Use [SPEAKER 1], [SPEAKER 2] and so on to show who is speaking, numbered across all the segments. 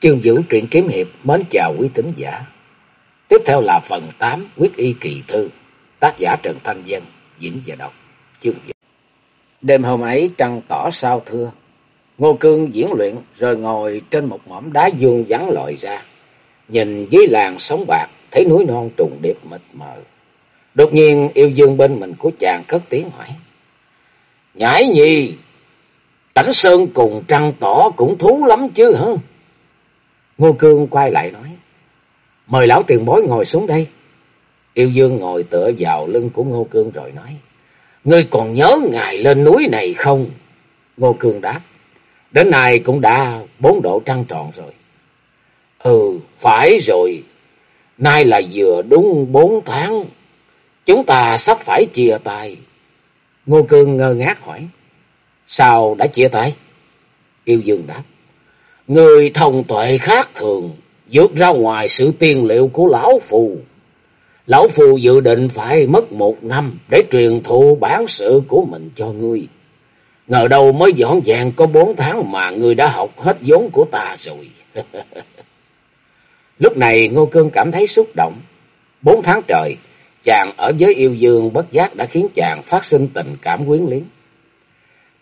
[SPEAKER 1] Chương Vũ truyện kiếm hiệp mến chào quý tín giả. Tiếp theo là phần 8 Quyết y kỳ thư, tác giả Trần Thanh Dân, diễn và đọc. Chương Vũ. Đêm hôm ấy trăng tỏ sao thưa. Ngô Cương diễn luyện rồi ngồi trên một mỏm đá vuông vắng lòi ra. Nhìn dưới làng sóng bạc, thấy núi non trùng điệp mịt mờ. Đột nhiên yêu dương bên mình của chàng cất tiếng hỏi. Nhãi nhi, cảnh sơn cùng trăng tỏ cũng thú lắm chứ hả? Ngô Cương quay lại nói. Mời lão tiền bối ngồi xuống đây. Yêu Dương ngồi tựa vào lưng của Ngô Cương rồi nói. Ngươi còn nhớ ngày lên núi này không? Ngô Cương đáp. Đến nay cũng đã bốn độ trăng tròn rồi. Ừ, phải rồi. Nay là vừa đúng bốn tháng. Chúng ta sắp phải chia tay. Ngô Cương ngơ ngác hỏi. Sao đã chia tay? Yêu Dương đáp. Người thông tuệ khác thường, vượt ra ngoài sự tiên liệu của lão phù. Lão phù dự định phải mất một năm để truyền thụ bản sự của mình cho ngươi. Ngờ đâu mới dọn dàng có bốn tháng mà ngươi đã học hết vốn của ta rồi. Lúc này Ngô Cương cảm thấy xúc động. Bốn tháng trời, chàng ở giới yêu dương bất giác đã khiến chàng phát sinh tình cảm quyến luyến.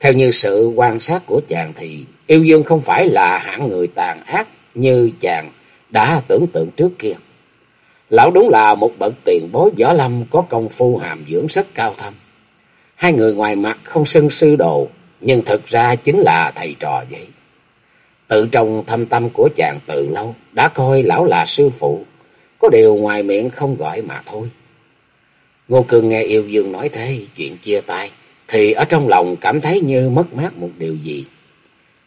[SPEAKER 1] Theo như sự quan sát của chàng thì yêu dương không phải là hạng người tàn ác như chàng đã tưởng tượng trước kia. Lão đúng là một bậc tiền bối võ lâm có công phu hàm dưỡng rất cao thâm. Hai người ngoài mặt không xưng sư đồ, nhưng thực ra chính là thầy trò vậy. Tự trong thâm tâm của chàng từ lâu đã coi lão là sư phụ, có điều ngoài miệng không gọi mà thôi. Ngô Cường nghe yêu dương nói thế, chuyện chia tay, thì ở trong lòng cảm thấy như mất mát một điều gì.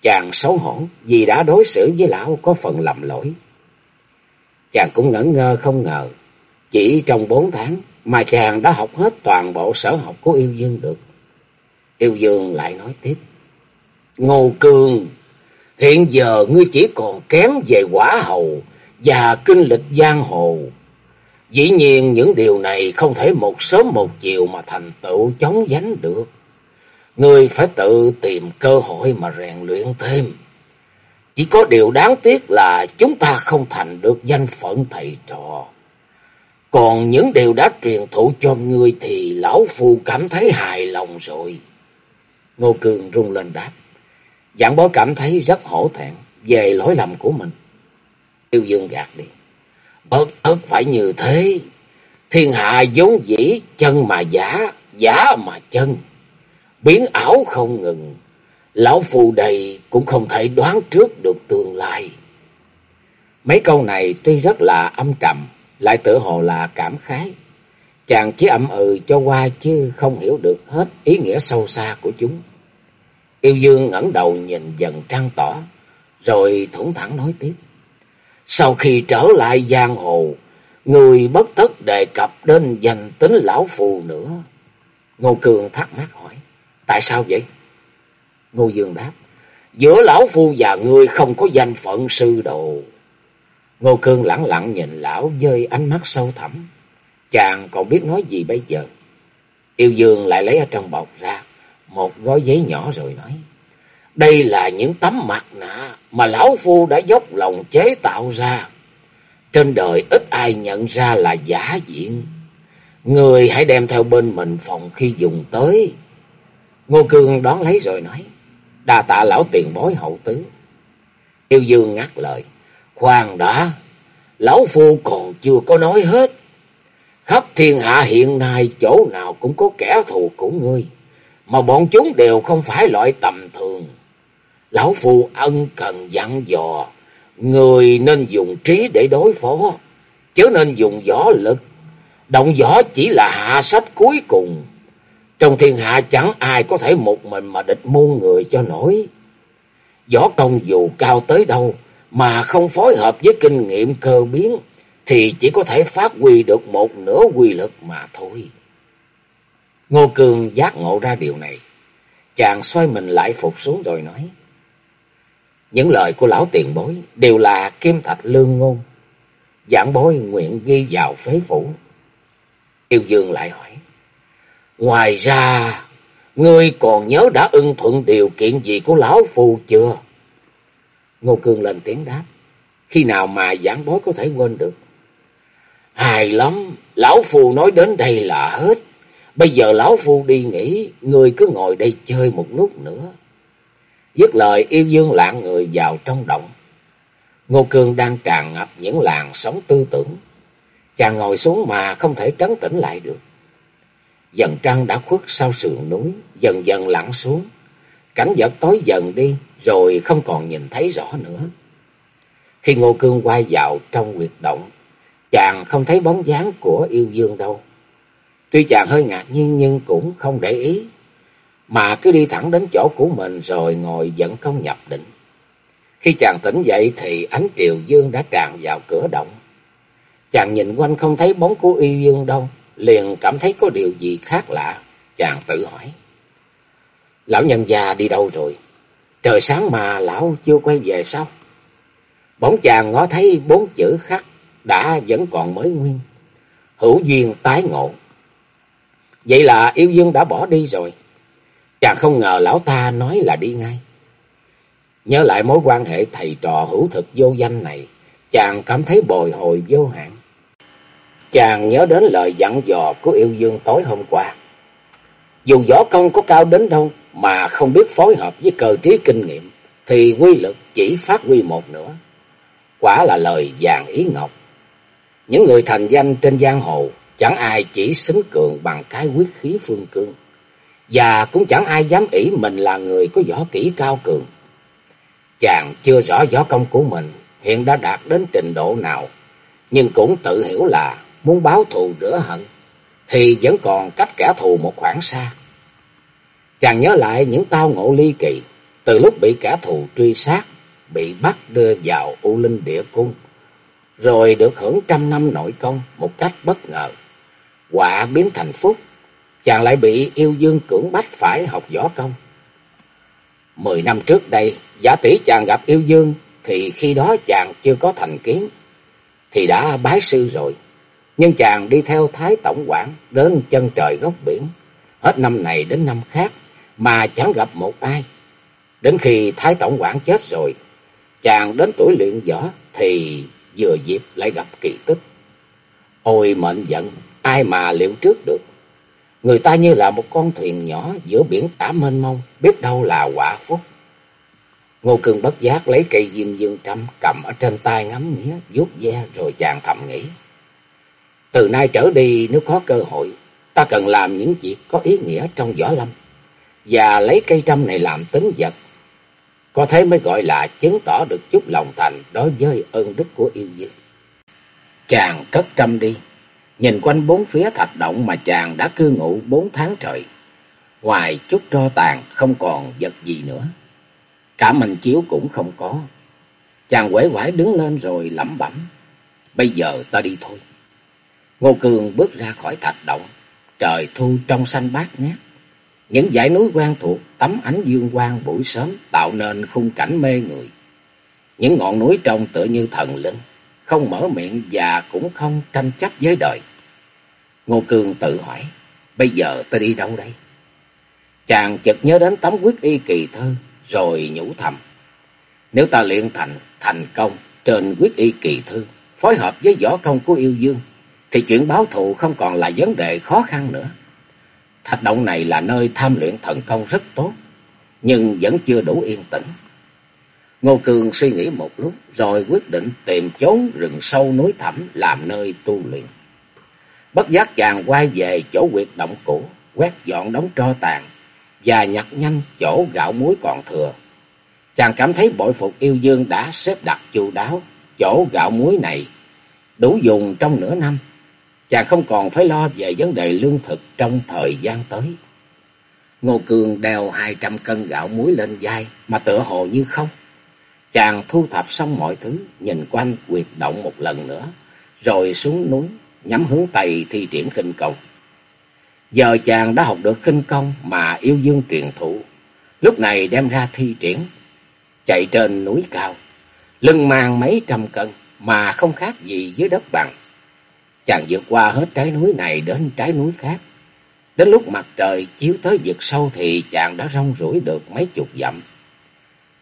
[SPEAKER 1] Chàng xấu hổ vì đã đối xử với lão có phần lầm lỗi. Chàng cũng ngẩn ngơ không ngờ, chỉ trong bốn tháng mà chàng đã học hết toàn bộ sở học của yêu dương được. Yêu dương lại nói tiếp. Ngô Cương, hiện giờ ngươi chỉ còn kém về quả hầu và kinh lịch giang hồ. Dĩ nhiên những điều này không thể một sớm một chiều mà thành tựu chống dánh được. Ngươi phải tự tìm cơ hội mà rèn luyện thêm. Chỉ có điều đáng tiếc là chúng ta không thành được danh phận thầy trò. Còn những điều đã truyền thụ cho ngươi thì lão phu cảm thấy hài lòng rồi. Ngô Cường rung lên đáp. Giảng bó cảm thấy rất hổ thẹn về lỗi lầm của mình. Tiêu dương gạt đi. Bất tất phải như thế. Thiên hạ vốn dĩ chân mà giả, giả mà chân. Biến ảo không ngừng. Lão phù đầy cũng không thể đoán trước được tương lai. Mấy câu này tuy rất là âm trầm, lại tự hồ là cảm khái. Chàng chỉ ậm ừ cho qua chứ không hiểu được hết ý nghĩa sâu xa của chúng. Yêu Dương ngẩng đầu nhìn dần trăng tỏ, rồi thủng thẳng nói tiếp. Sau khi trở lại giang hồ, người bất tất đề cập đến danh tính lão phù nữa. Ngô Cường thắc mắc hỏi, tại sao vậy? Ngô Dương đáp, giữa lão phu và ngươi không có danh phận sư đồ. Ngô Cương lặng lặng nhìn lão dơi ánh mắt sâu thẳm. Chàng còn biết nói gì bây giờ. Yêu Dương lại lấy ở trong bọc ra một gói giấy nhỏ rồi nói. Đây là những tấm mặt nạ mà lão phu đã dốc lòng chế tạo ra. Trên đời ít ai nhận ra là giả diện. Người hãy đem theo bên mình phòng khi dùng tới. Ngô Cương đón lấy rồi nói. Đa tạ lão tiền bối hậu tứ. Yêu Dương ngắt lời. Khoan đã, lão phu còn chưa có nói hết. Khắp thiên hạ hiện nay chỗ nào cũng có kẻ thù của ngươi. Mà bọn chúng đều không phải loại tầm thường. Lão phu ân cần dặn dò. Người nên dùng trí để đối phó. Chứ nên dùng võ lực. Động võ chỉ là hạ sách cuối cùng. Trong thiên hạ chẳng ai có thể một mình mà địch muôn người cho nổi. Võ công dù cao tới đâu mà không phối hợp với kinh nghiệm cơ biến thì chỉ có thể phát huy được một nửa quy lực mà thôi. Ngô Cường giác ngộ ra điều này. Chàng xoay mình lại phục xuống rồi nói. Những lời của lão tiền bối đều là kim thạch lương ngôn. Giảng bối nguyện ghi vào phế phủ. Yêu Dương lại hỏi. Ngoài ra, ngươi còn nhớ đã ưng thuận điều kiện gì của lão phù chưa? Ngô Cương lên tiếng đáp. khi nào mà giảng bối có thể quên được. Hài lắm, lão phù nói đến đây là hết. Bây giờ lão phu đi nghỉ, người cứ ngồi đây chơi một lúc nữa. Dứt lời yêu dương lạng người vào trong động. Ngô Cương đang tràn ngập những làn sóng tư tưởng. Chàng ngồi xuống mà không thể trấn tĩnh lại được. Dần trăng đã khuất sau sườn núi, dần dần lặn xuống. Cảnh vật tối dần đi, rồi không còn nhìn thấy rõ nữa. Khi Ngô Cương quay vào trong huyệt động, chàng không thấy bóng dáng của yêu dương đâu. Tuy chàng hơi ngạc nhiên nhưng cũng không để ý, mà cứ đi thẳng đến chỗ của mình rồi ngồi dẫn công nhập định. Khi chàng tỉnh dậy thì ánh triều dương đã tràn vào cửa động. Chàng nhìn quanh không thấy bóng của yêu dương đâu, liền cảm thấy có điều gì khác lạ. Chàng tự hỏi. Lão nhân già đi đâu rồi? Trời sáng mà lão chưa quay về sao? Bỗng chàng ngó thấy bốn chữ khắc đã vẫn còn mới nguyên. Hữu duyên tái ngộ. Vậy là yêu dương đã bỏ đi rồi. Chàng không ngờ lão ta nói là đi ngay. Nhớ lại mối quan hệ thầy trò hữu thực vô danh này, chàng cảm thấy bồi hồi vô hạn. Chàng nhớ đến lời dặn dò của yêu dương tối hôm qua. Dù võ công có cao đến đâu mà không biết phối hợp với cơ trí kinh nghiệm, thì quy lực chỉ phát huy một nữa. Quả là lời vàng ý ngọc. Những người thành danh trên giang hồ, chẳng ai chỉ xính cường bằng cái quyết khí phương cương. Và cũng chẳng ai dám ỷ mình là người có võ kỹ cao cường. Chàng chưa rõ võ công của mình hiện đã đạt đến trình độ nào, nhưng cũng tự hiểu là muốn báo thù rửa hận, thì vẫn còn cách kẻ thù một khoảng xa. Chàng nhớ lại những tao ngộ ly kỳ, từ lúc bị kẻ thù truy sát, bị bắt đưa vào U Linh Địa Cung, rồi được hưởng trăm năm nội công một cách bất ngờ. Quả biến thành phúc, chàng lại bị yêu dương cưỡng bách phải học võ công. Mười năm trước đây, giả tỷ chàng gặp yêu dương, thì khi đó chàng chưa có thành kiến, thì đã bái sư rồi. Nhưng chàng đi theo Thái Tổng quản đến chân trời góc biển, hết năm này đến năm khác, mà chẳng gặp một ai. Đến khi Thái Tổng quản chết rồi, chàng đến tuổi luyện võ thì vừa dịp lại gặp kỳ tích. Ôi mệnh giận, ai mà liệu trước được. Người ta như là một con thuyền nhỏ giữa biển tả mênh mông, biết đâu là quả phúc. Ngô Cương bất giác lấy cây diêm dương trăm cầm ở trên tay ngắm nghía, vuốt ve rồi chàng thầm nghĩ. Từ nay trở đi nếu có cơ hội, ta cần làm những việc có ý nghĩa trong võ lâm, và lấy cây trăm này làm tính vật. Có thế mới gọi là chứng tỏ được chút lòng thành đối với ơn đức của yêu dương. Chàng cất trăm đi, nhìn quanh bốn phía thạch động mà chàng đã cư ngụ bốn tháng trời. Ngoài chút tro tàn không còn vật gì nữa. Cả mình chiếu cũng không có. Chàng quể quải đứng lên rồi lẩm bẩm. Bây giờ ta đi thôi. Ngô Cường bước ra khỏi thạch động. Trời thu trong xanh bát ngát. Những dãy núi quen thuộc tắm ánh dương quang buổi sớm tạo nên khung cảnh mê người. Những ngọn núi trông tựa như thần linh, không mở miệng và cũng không tranh chấp với đời. Ngô Cường tự hỏi, bây giờ ta đi đâu đây? Chàng chợt nhớ đến tấm quyết y kỳ thơ, rồi nhủ thầm. Nếu ta luyện thành, thành công trên quyết y kỳ thư, phối hợp với võ công của yêu dương, thì chuyện báo thù không còn là vấn đề khó khăn nữa. Thạch động này là nơi tham luyện thần công rất tốt, nhưng vẫn chưa đủ yên tĩnh. Ngô Cường suy nghĩ một lúc, rồi quyết định tìm chốn rừng sâu núi thẳm làm nơi tu luyện. Bất giác chàng quay về chỗ quyệt động cũ, quét dọn đống tro tàn, và nhặt nhanh chỗ gạo muối còn thừa. Chàng cảm thấy bội phục yêu dương đã xếp đặt chu đáo, chỗ gạo muối này đủ dùng trong nửa năm. Chàng không còn phải lo về vấn đề lương thực trong thời gian tới. Ngô Cường đeo hai trăm cân gạo muối lên vai mà tựa hồ như không. Chàng thu thập xong mọi thứ, nhìn quanh quyệt động một lần nữa, rồi xuống núi, nhắm hướng Tây thi triển khinh công. Giờ chàng đã học được khinh công mà yêu dương truyền thụ, lúc này đem ra thi triển, chạy trên núi cao, lưng mang mấy trăm cân mà không khác gì dưới đất bằng. Chàng vượt qua hết trái núi này đến trái núi khác. Đến lúc mặt trời chiếu tới vực sâu thì chàng đã rong rủi được mấy chục dặm.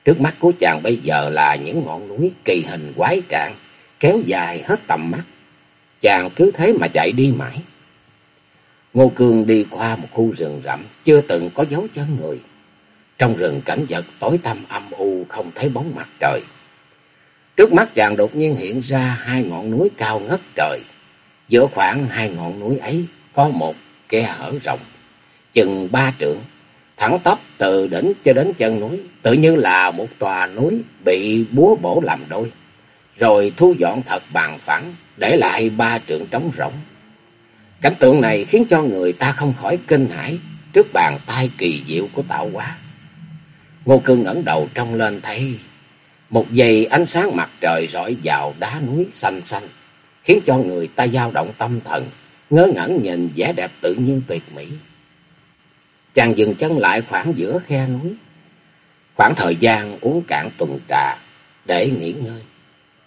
[SPEAKER 1] Trước mắt của chàng bây giờ là những ngọn núi kỳ hình quái trạng, kéo dài hết tầm mắt. Chàng cứ thế mà chạy đi mãi. Ngô Cương đi qua một khu rừng rậm, chưa từng có dấu chân người. Trong rừng cảnh vật tối tăm âm u, không thấy bóng mặt trời. Trước mắt chàng đột nhiên hiện ra hai ngọn núi cao ngất trời. Giữa khoảng hai ngọn núi ấy có một khe hở rộng, chừng ba trượng, thẳng tắp từ đỉnh cho đến chân núi, tự như là một tòa núi bị búa bổ làm đôi, rồi thu dọn thật bằng phẳng, để lại ba trượng trống rỗng. Cảnh tượng này khiến cho người ta không khỏi kinh hãi trước bàn tay kỳ diệu của tạo hóa. Ngô Cương ngẩng đầu trông lên thấy một dây ánh sáng mặt trời rọi vào đá núi xanh xanh, khiến cho người ta dao động tâm thần, ngớ ngẩn nhìn vẻ đẹp tự nhiên tuyệt mỹ. Chàng dừng chân lại khoảng giữa khe núi, khoảng thời gian uống cạn tuần trà để nghỉ ngơi.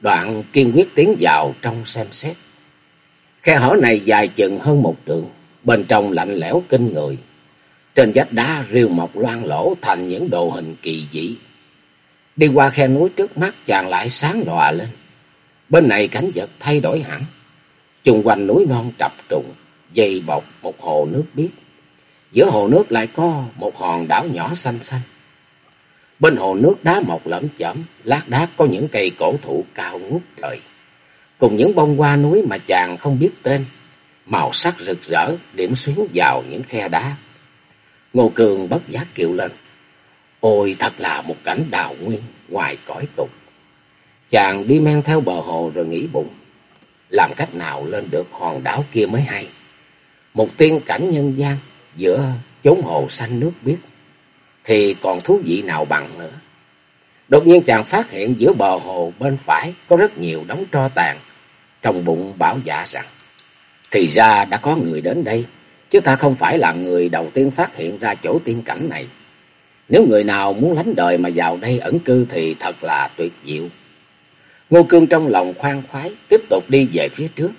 [SPEAKER 1] Đoạn kiên quyết tiến vào trong xem xét. Khe hở này dài chừng hơn một trượng, bên trong lạnh lẽo kinh người. Trên vách đá rêu mọc loang lỗ thành những đồ hình kỳ dị. Đi qua khe núi trước mắt chàng lại sáng lòa lên. Bên này cảnh vật thay đổi hẳn. Chung quanh núi non trập trùng, dày bọc một hồ nước biếc. Giữa hồ nước lại có một hòn đảo nhỏ xanh xanh. Bên hồ nước đá mọc lẫm chẩm, lát đá có những cây cổ thụ cao ngút trời. Cùng những bông hoa núi mà chàng không biết tên, màu sắc rực rỡ điểm xuyến vào những khe đá. Ngô Cường bất giác kêu lên. Ôi thật là một cảnh đào nguyên ngoài cõi tục. Chàng đi men theo bờ hồ rồi nghĩ bụng. Làm cách nào lên được hòn đảo kia mới hay. Một tiên cảnh nhân gian giữa chốn hồ xanh nước biếc. Thì còn thú vị nào bằng nữa. Đột nhiên chàng phát hiện giữa bờ hồ bên phải có rất nhiều đống tro tàn. Trong bụng bảo dạ rằng. Thì ra đã có người đến đây. Chứ ta không phải là người đầu tiên phát hiện ra chỗ tiên cảnh này. Nếu người nào muốn lánh đời mà vào đây ẩn cư thì thật là tuyệt diệu. Ngô Cương trong lòng khoan khoái, tiếp tục đi về phía trước.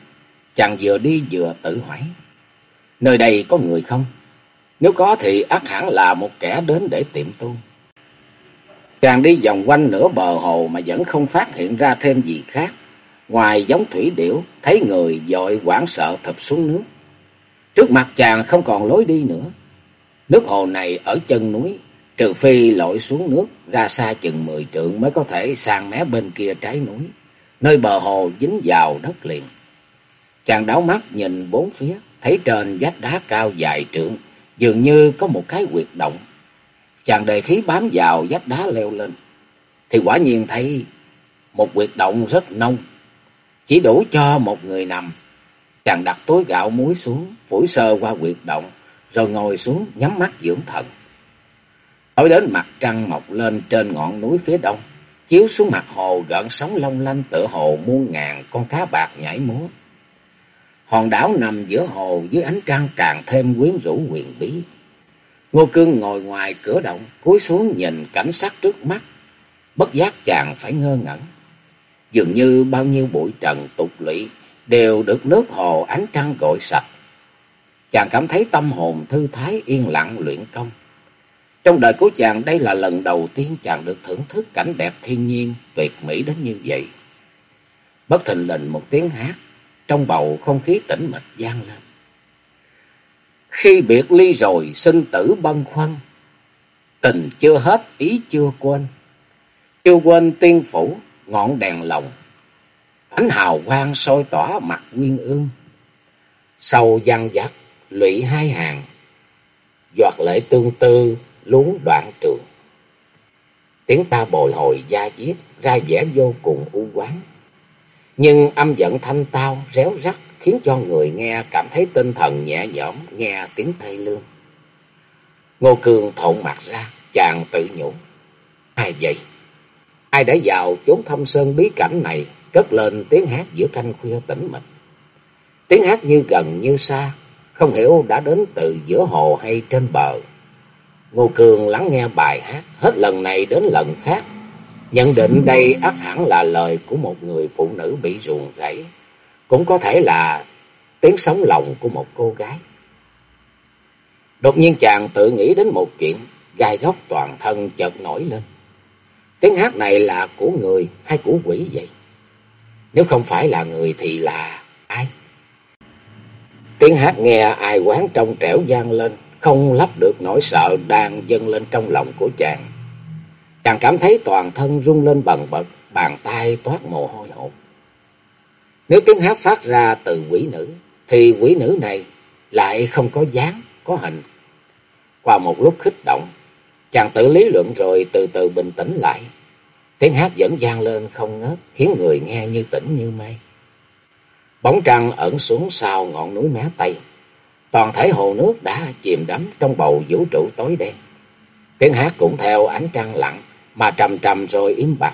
[SPEAKER 1] Chàng vừa đi vừa tự hỏi. Nơi đây có người không? Nếu có thì ắt hẳn là một kẻ đến để tiệm tu. Chàng đi vòng quanh nửa bờ hồ mà vẫn không phát hiện ra thêm gì khác. Ngoài giống thủy điểu, thấy người dội quảng sợ thập xuống nước. Trước mặt chàng không còn lối đi nữa. Nước hồ này ở chân núi, trừ phi lội xuống nước ra xa chừng mười trượng mới có thể sang mé bên kia trái núi, nơi bờ hồ dính vào đất liền. Chàng đảo mắt nhìn bốn phía, thấy trên vách đá cao dài trượng, dường như có một cái quyệt động. Chàng đề khí bám vào vách đá leo lên, thì quả nhiên thấy một quyệt động rất nông, chỉ đủ cho một người nằm. Chàng đặt túi gạo muối xuống, phủi sơ qua quyệt động, rồi ngồi xuống nhắm mắt dưỡng thần. Tối đến mặt trăng mọc lên trên ngọn núi phía đông, chiếu xuống mặt hồ gợn sóng long lanh tựa hồ muôn ngàn con cá bạc nhảy múa. Hòn đảo nằm giữa hồ dưới ánh trăng càng thêm quyến rũ quyền bí. Ngô Cương ngồi ngoài cửa động, cúi xuống nhìn cảnh sắc trước mắt. Bất giác chàng phải ngơ ngẩn. Dường như bao nhiêu bụi trần tục lụy đều được nước hồ ánh trăng gội sạch. Chàng cảm thấy tâm hồn thư thái yên lặng luyện công. Trong đời của chàng đây là lần đầu tiên chàng được thưởng thức cảnh đẹp thiên nhiên tuyệt mỹ đến như vậy. Bất thình lình một tiếng hát, trong bầu không khí tĩnh mịch vang lên. Khi biệt ly rồi sinh tử băn khoăn, tình chưa hết ý chưa quên. Chưa quên tiên phủ, ngọn đèn lồng, ánh hào quang soi tỏa mặt nguyên ương. Sầu văn dắt, lụy hai hàng, giọt lệ tương tư lú đoạn trường. Tiếng ta bồi hồi da diết, ra vẻ vô cùng u quán. Nhưng âm giận thanh tao, réo rắt, khiến cho người nghe cảm thấy tinh thần nhẹ nhõm, nghe tiếng thê lương. Ngô Cương thộn mặt ra, chàng tự nhủ. Ai vậy? Ai đã vào chốn thâm sơn bí cảnh này, cất lên tiếng hát giữa canh khuya tĩnh mịch. Tiếng hát như gần như xa, không hiểu đã đến từ giữa hồ hay trên bờ. Ngô Cường lắng nghe bài hát hết lần này đến lần khác. Nhận định đây ác hẳn là lời của một người phụ nữ bị ruồng rẫy. Cũng có thể là tiếng sống lòng của một cô gái. Đột nhiên chàng tự nghĩ đến một chuyện, gai góc toàn thân chợt nổi lên. Tiếng hát này là của người hay của quỷ vậy? Nếu không phải là người thì là ai? Tiếng hát nghe ai quán trong trẻo gian lên, không lấp được nỗi sợ đang dâng lên trong lòng của chàng. Chàng cảm thấy toàn thân rung lên bần bật, bàn tay toát mồ hôi hột. Nếu tiếng hát phát ra từ quỷ nữ, thì quỷ nữ này lại không có dáng, có hình. Qua một lúc khích động, chàng tự lý luận rồi từ từ bình tĩnh lại. Tiếng hát vẫn vang lên không ngớt, khiến người nghe như tỉnh như mê. Bóng trăng ẩn xuống sau ngọn núi mé Tây. Toàn thể hồ nước đã chìm đắm trong bầu vũ trụ tối đen. Tiếng hát cũng theo ánh trăng lặng mà trầm trầm rồi im bặt.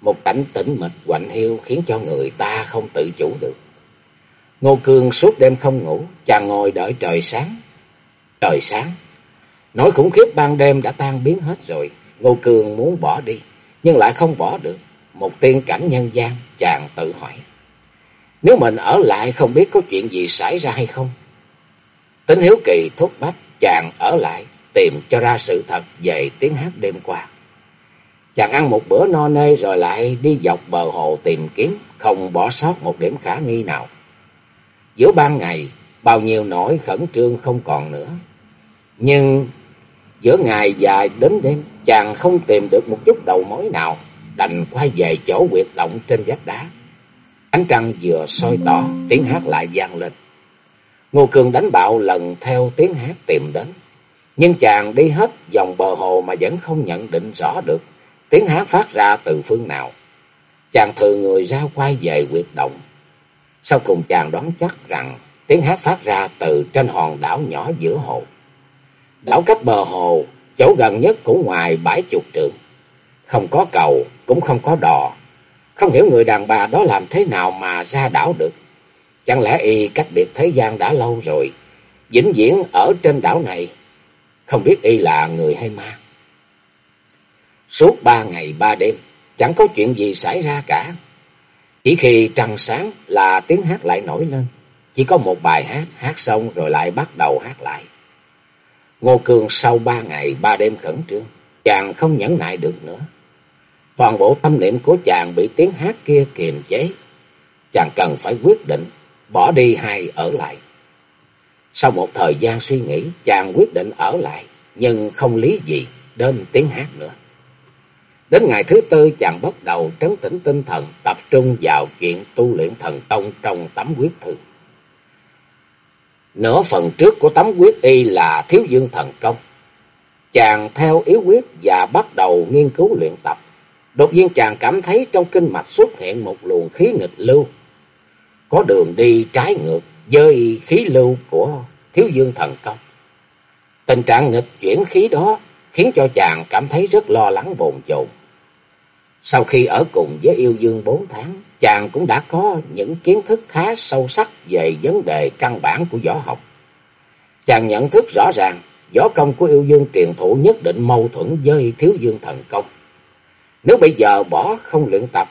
[SPEAKER 1] Một cảnh tĩnh mịch quạnh hiu khiến cho người ta không tự chủ được. Ngô Cương suốt đêm không ngủ, chàng ngồi đợi trời sáng. Trời sáng, nỗi khủng khiếp ban đêm đã tan biến hết rồi. Ngô Cương muốn bỏ đi, nhưng lại không bỏ được. Một tiên cảnh nhân gian, chàng tự hỏi. Nếu mình ở lại không biết có chuyện gì xảy ra hay không? Tính hiếu kỳ thúc bách, chàng ở lại, tìm cho ra sự thật về tiếng hát đêm qua. Chàng ăn một bữa no nê rồi lại đi dọc bờ hồ tìm kiếm, không bỏ sót một điểm khả nghi nào. Giữa ban ngày, bao nhiêu nỗi khẩn trương không còn nữa. Nhưng giữa ngày dài đến đêm, chàng không tìm được một chút đầu mối nào, đành quay về chỗ quyệt động trên vách đá. Ánh trăng vừa soi tỏ, tiếng hát lại vang lên. Ngô Cường đánh bạo lần theo tiếng hát tìm đến. Nhưng chàng đi hết dòng bờ hồ mà vẫn không nhận định rõ được tiếng hát phát ra từ phương nào. Chàng thừa người ra quay về quyệt động. Sau cùng chàng đoán chắc rằng tiếng hát phát ra từ trên hòn đảo nhỏ giữa hồ. Đảo cách bờ hồ, chỗ gần nhất cũng ngoài bãi chục trường, Không có cầu, cũng không có đò. Không hiểu người đàn bà đó làm thế nào mà ra đảo được. Chẳng lẽ y cách biệt thế gian đã lâu rồi, vĩnh viễn ở trên đảo này, không biết y là người hay ma. Suốt ba ngày ba đêm, chẳng có chuyện gì xảy ra cả. Chỉ khi trăng sáng là tiếng hát lại nổi lên. Chỉ có một bài hát, hát xong rồi lại bắt đầu hát lại. Ngô Cường sau ba ngày ba đêm khẩn trương, chàng không nhẫn nại được nữa. Toàn bộ tâm niệm của chàng bị tiếng hát kia kiềm chế. Chàng cần phải quyết định, bỏ đi hay ở lại. Sau một thời gian suy nghĩ, chàng quyết định ở lại, nhưng không lý gì đến tiếng hát nữa. Đến ngày thứ tư chàng bắt đầu trấn tĩnh tinh thần, tập trung vào chuyện tu luyện thần tông trong tấm quyết thư. Nửa phần trước của tấm quyết y là thiếu dương thần công. Chàng theo yếu quyết và bắt đầu nghiên cứu luyện tập. Đột nhiên chàng cảm thấy trong kinh mạch xuất hiện một luồng khí nghịch lưu. Có đường đi trái ngược với khí lưu của thiếu dương thần công. Tình trạng nghịch chuyển khí đó khiến cho chàng cảm thấy rất lo lắng bồn chồn. Sau khi ở cùng với yêu dương bốn tháng, chàng cũng đã có những kiến thức khá sâu sắc về vấn đề căn bản của võ học. Chàng nhận thức rõ ràng, võ công của yêu dương truyền thụ nhất định mâu thuẫn với thiếu dương thần công. Nếu bây giờ bỏ không luyện tập,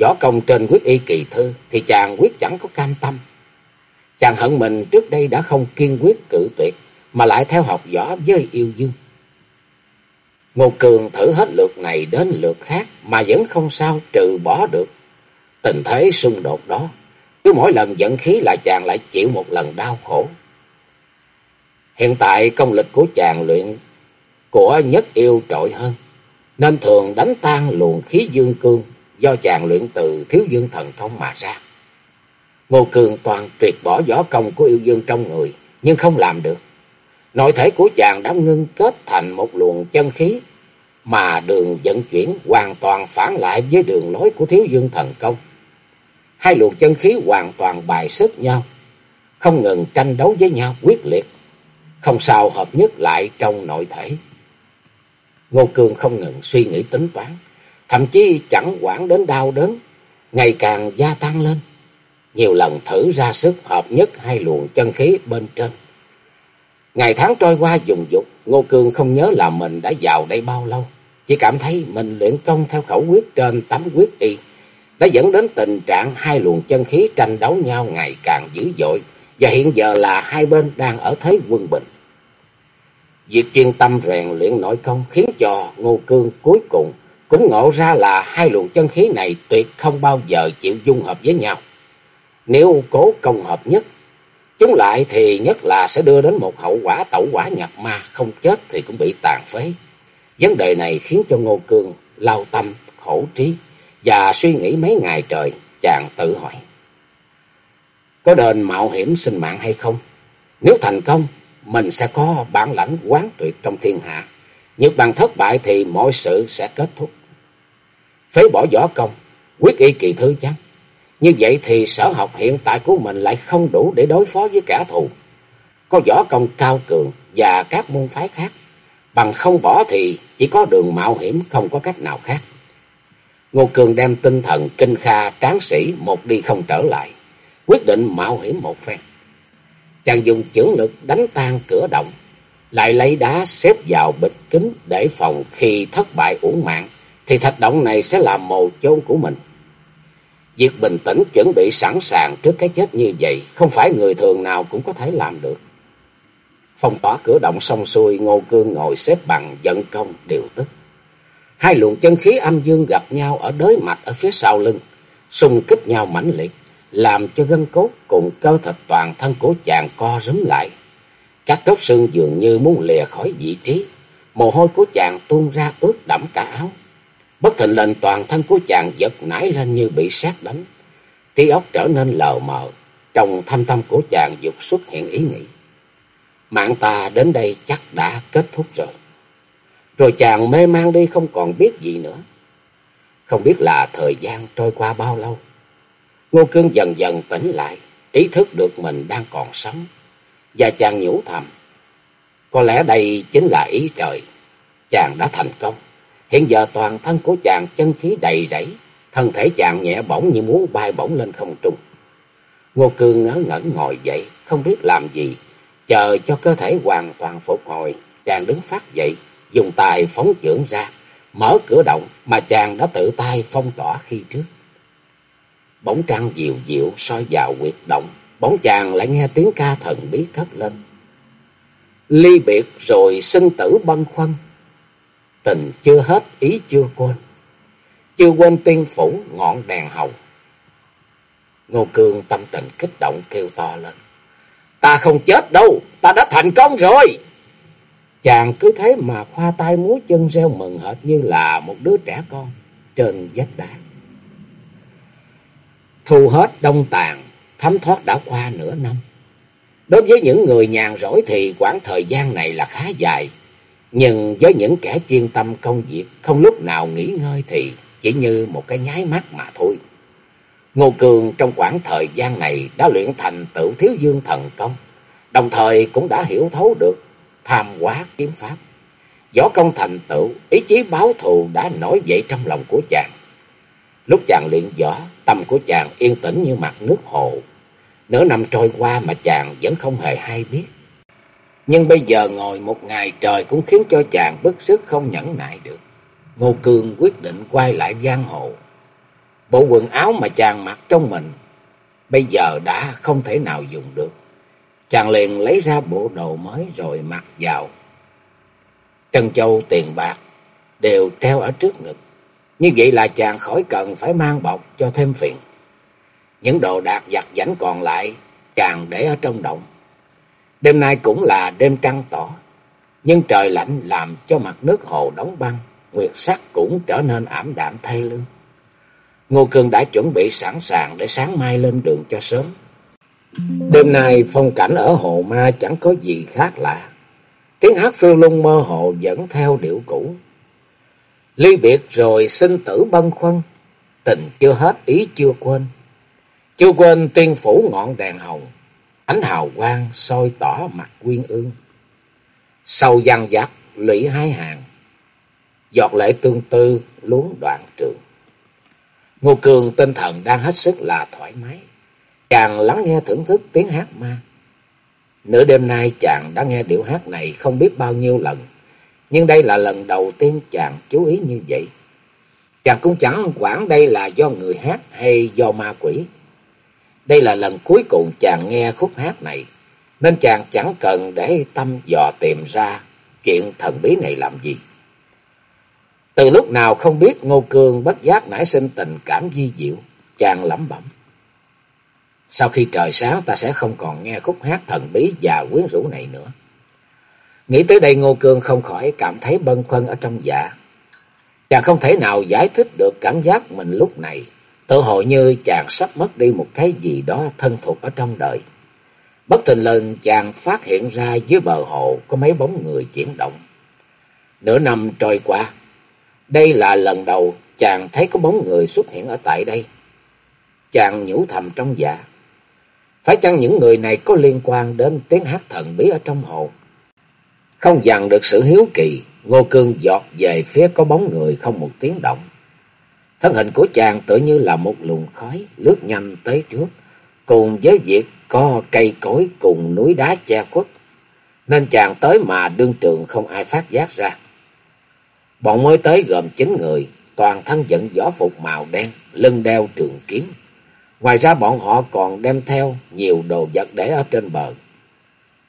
[SPEAKER 1] võ công trên quyết y kỳ thư, thì chàng quyết chẳng có cam tâm. Chàng hận mình trước đây đã không kiên quyết cử tuyệt, mà lại theo học võ với yêu dương. Ngô Cường thử hết lượt này đến lượt khác mà vẫn không sao trừ bỏ được. Tình thế xung đột đó, cứ mỗi lần giận khí là chàng lại chịu một lần đau khổ. Hiện tại công lực của chàng luyện của nhất yêu trội hơn, nên thường đánh tan luồng khí dương cương do chàng luyện từ thiếu dương thần công mà ra. Ngô Cường toàn triệt bỏ võ công của yêu dương trong người, nhưng không làm được. Nội thể của chàng đã ngưng kết thành một luồng chân khí, mà đường vận chuyển hoàn toàn phản lại với đường lối của thiếu dương thần công. Hai luồng chân khí hoàn toàn bài xích nhau, không ngừng tranh đấu với nhau quyết liệt, không sao hợp nhất lại trong nội thể. Ngô Cường không ngừng suy nghĩ tính toán, thậm chí chẳng quản đến đau đớn, ngày càng gia tăng lên. Nhiều lần thử ra sức hợp nhất hai luồng chân khí bên trên. Ngày tháng trôi qua dùng dục, Ngô Cương không nhớ là mình đã vào đây bao lâu. Chỉ cảm thấy mình luyện công theo khẩu quyết trên tấm quyết y, đã dẫn đến tình trạng hai luồng chân khí tranh đấu nhau ngày càng dữ dội, và hiện giờ là hai bên đang ở thế quân bình. Việc chuyên tâm rèn luyện nội công khiến cho Ngô Cương cuối cùng cũng ngộ ra là hai luồng chân khí này tuyệt không bao giờ chịu dung hợp với nhau. Nếu cố công hợp nhất, chúng lại thì nhất là sẽ đưa đến một hậu quả tẩu quả nhập ma, không chết thì cũng bị tàn phế. Vấn đề này khiến cho Ngô Cương lao tâm, khổ trí và suy nghĩ mấy ngày trời, chàng tự hỏi. Có đền mạo hiểm sinh mạng hay không? Nếu thành công, mình sẽ có bản lãnh quán tuyệt trong thiên hạ. Nhưng bằng thất bại thì mọi sự sẽ kết thúc. Phế bỏ võ công, quyết y kỳ thư chăng? Như vậy thì sở học hiện tại của mình lại không đủ để đối phó với kẻ thù. Có võ công cao cường và các môn phái khác. Bằng không bỏ thì chỉ có đường mạo hiểm không có cách nào khác. Ngô Cường đem tinh thần kinh kha tráng sĩ một đi không trở lại. Quyết định mạo hiểm một phen. Chàng dùng chưởng lực đánh tan cửa động. Lại lấy đá xếp vào bịch kính để phòng khi thất bại uổng mạng. Thì thạch động này sẽ làm mồ chôn của mình. Việc bình tĩnh chuẩn bị sẵn sàng trước cái chết như vậy. Không phải người thường nào cũng có thể làm được. Phong tỏa cửa động xong xuôi, Ngô Cương ngồi xếp bằng giận công điều tức. Hai luồng chân khí âm dương gặp nhau ở đới mạch ở phía sau lưng, xung kích nhau mãnh liệt, làm cho gân cốt cùng cơ thịt toàn thân của chàng co rúm lại. Các khớp xương dường như muốn lìa khỏi vị trí, mồ hôi của chàng tuôn ra ướt đẫm cả áo. Bất thình lình toàn thân của chàng giật nảy lên như bị sát đánh. Trí óc trở nên lờ mờ, trong thâm tâm của chàng dục xuất hiện ý nghĩ. Mạng ta đến đây chắc đã kết thúc rồi. Rồi chàng mê man đi không còn biết gì nữa. Không biết là thời gian trôi qua bao lâu. Ngô Cương dần dần tỉnh lại, ý thức được mình đang còn sống. Và chàng nhủ thầm, có lẽ đây chính là ý trời. Chàng đã thành công. Hiện giờ toàn thân của chàng chân khí đầy rẫy, thân thể chàng nhẹ bỗng như muốn bay bổng lên không trung. Ngô Cương ngớ ngẩn ngồi dậy, không biết làm gì, chờ cho cơ thể hoàn toàn phục hồi, chàng đứng phát dậy, dùng tài phóng chưởng ra, mở cửa động mà chàng đã tự tay phong tỏa khi trước. Bóng trăng dịu dịu soi vào quyệt động, bóng chàng lại nghe tiếng ca thần bí cất lên. Ly biệt rồi sinh tử băn khoăn, tình chưa hết ý chưa quên, chưa quên tiên phủ ngọn đèn hồng. Ngô Cương tâm tình kích động kêu to lên. Ta không chết đâu, ta đã thành công rồi. Chàng cứ thế mà khoa tay múa chân reo mừng hệt như là một đứa trẻ con trên vách đá. Thu hết đông tàn, thấm thoát đã qua nửa năm. Đối với những người nhàn rỗi thì quãng thời gian này là khá dài. Nhưng với những kẻ chuyên tâm công việc không lúc nào nghỉ ngơi thì chỉ như một cái nháy mắt mà thôi. Ngô Cường trong khoảng thời gian này đã luyện thành tựu thiếu dương thần công, đồng thời cũng đã hiểu thấu được tham quá kiếm pháp. Võ công thành tựu, ý chí báo thù đã nổi dậy trong lòng của chàng. Lúc chàng luyện võ, tâm của chàng yên tĩnh như mặt nước hồ. Nửa năm trôi qua mà chàng vẫn không hề hay biết. Nhưng bây giờ ngồi một ngày trời cũng khiến cho chàng bức sức không nhẫn nại được. Ngô Cương quyết định quay lại giang hồ. Bộ quần áo mà chàng mặc trong mình bây giờ đã không thể nào dùng được. Chàng liền lấy ra bộ đồ mới rồi mặc vào. Trân châu tiền bạc đều treo ở trước ngực. Như vậy là chàng khỏi cần phải mang bọc cho thêm phiền. Những đồ đạc giặt giảnh còn lại chàng để ở trong động. Đêm nay cũng là đêm trăng tỏ. Nhưng trời lạnh làm cho mặt nước hồ đóng băng. Nguyệt sắc cũng trở nên ảm đạm thay lưng. Ngô Cường đã chuẩn bị sẵn sàng để sáng mai lên đường cho sớm. Đêm nay phong cảnh ở hồ ma chẳng có gì khác lạ. Tiếng hát phiêu lung mơ hồ vẫn theo điệu cũ. Ly biệt rồi sinh tử băng khuân, tình chưa hết ý chưa quên. Chưa quên tiên phủ ngọn đèn hồng, ánh hào quang soi tỏ mặt quyên ương. Sau văn giác lũy hai hàng, giọt lệ tương tư luống đoạn trường. Ngô Cường tinh thần đang hết sức là thoải mái. Chàng lắng nghe thưởng thức tiếng hát ma. Nửa đêm nay chàng đã nghe điệu hát này không biết bao nhiêu lần. Nhưng đây là lần đầu tiên chàng chú ý như vậy. Chàng cũng chẳng quản đây là do người hát hay do ma quỷ. Đây là lần cuối cùng chàng nghe khúc hát này. Nên chàng chẳng cần để tâm dò tìm ra chuyện thần bí này làm gì. Từ lúc nào không biết Ngô Cương bất giác nảy sinh tình cảm di diệu, chàng lẩm bẩm. Sau khi trời sáng ta sẽ không còn nghe khúc hát thần bí và quyến rũ này nữa. Nghĩ tới đây Ngô Cương không khỏi cảm thấy bâng khuâng ở trong dạ. Chàng không thể nào giải thích được cảm giác mình lúc này, tự hội như chàng sắp mất đi một cái gì đó thân thuộc ở trong đời. Bất tình lần chàng phát hiện ra dưới bờ hồ có mấy bóng người chuyển động. Nửa năm trôi qua, đây là lần đầu chàng thấy có bóng người xuất hiện ở tại đây. Chàng nhủ thầm trong dạ. Phải chăng những người này có liên quan đến tiếng hát thần bí ở trong hồ? Không dằn được sự hiếu kỳ, Ngô Cương giọt về phía có bóng người không một tiếng động. Thân hình của chàng tự như là một luồng khói lướt nhanh tới trước, cùng với việc có cây cối cùng núi đá che khuất, nên chàng tới mà đương trường không ai phát giác ra. Bọn mới tới gồm chín người, toàn thân dẫn võ phục màu đen, lưng đeo trường kiếm. Ngoài ra bọn họ còn đem theo nhiều đồ vật để ở trên bờ.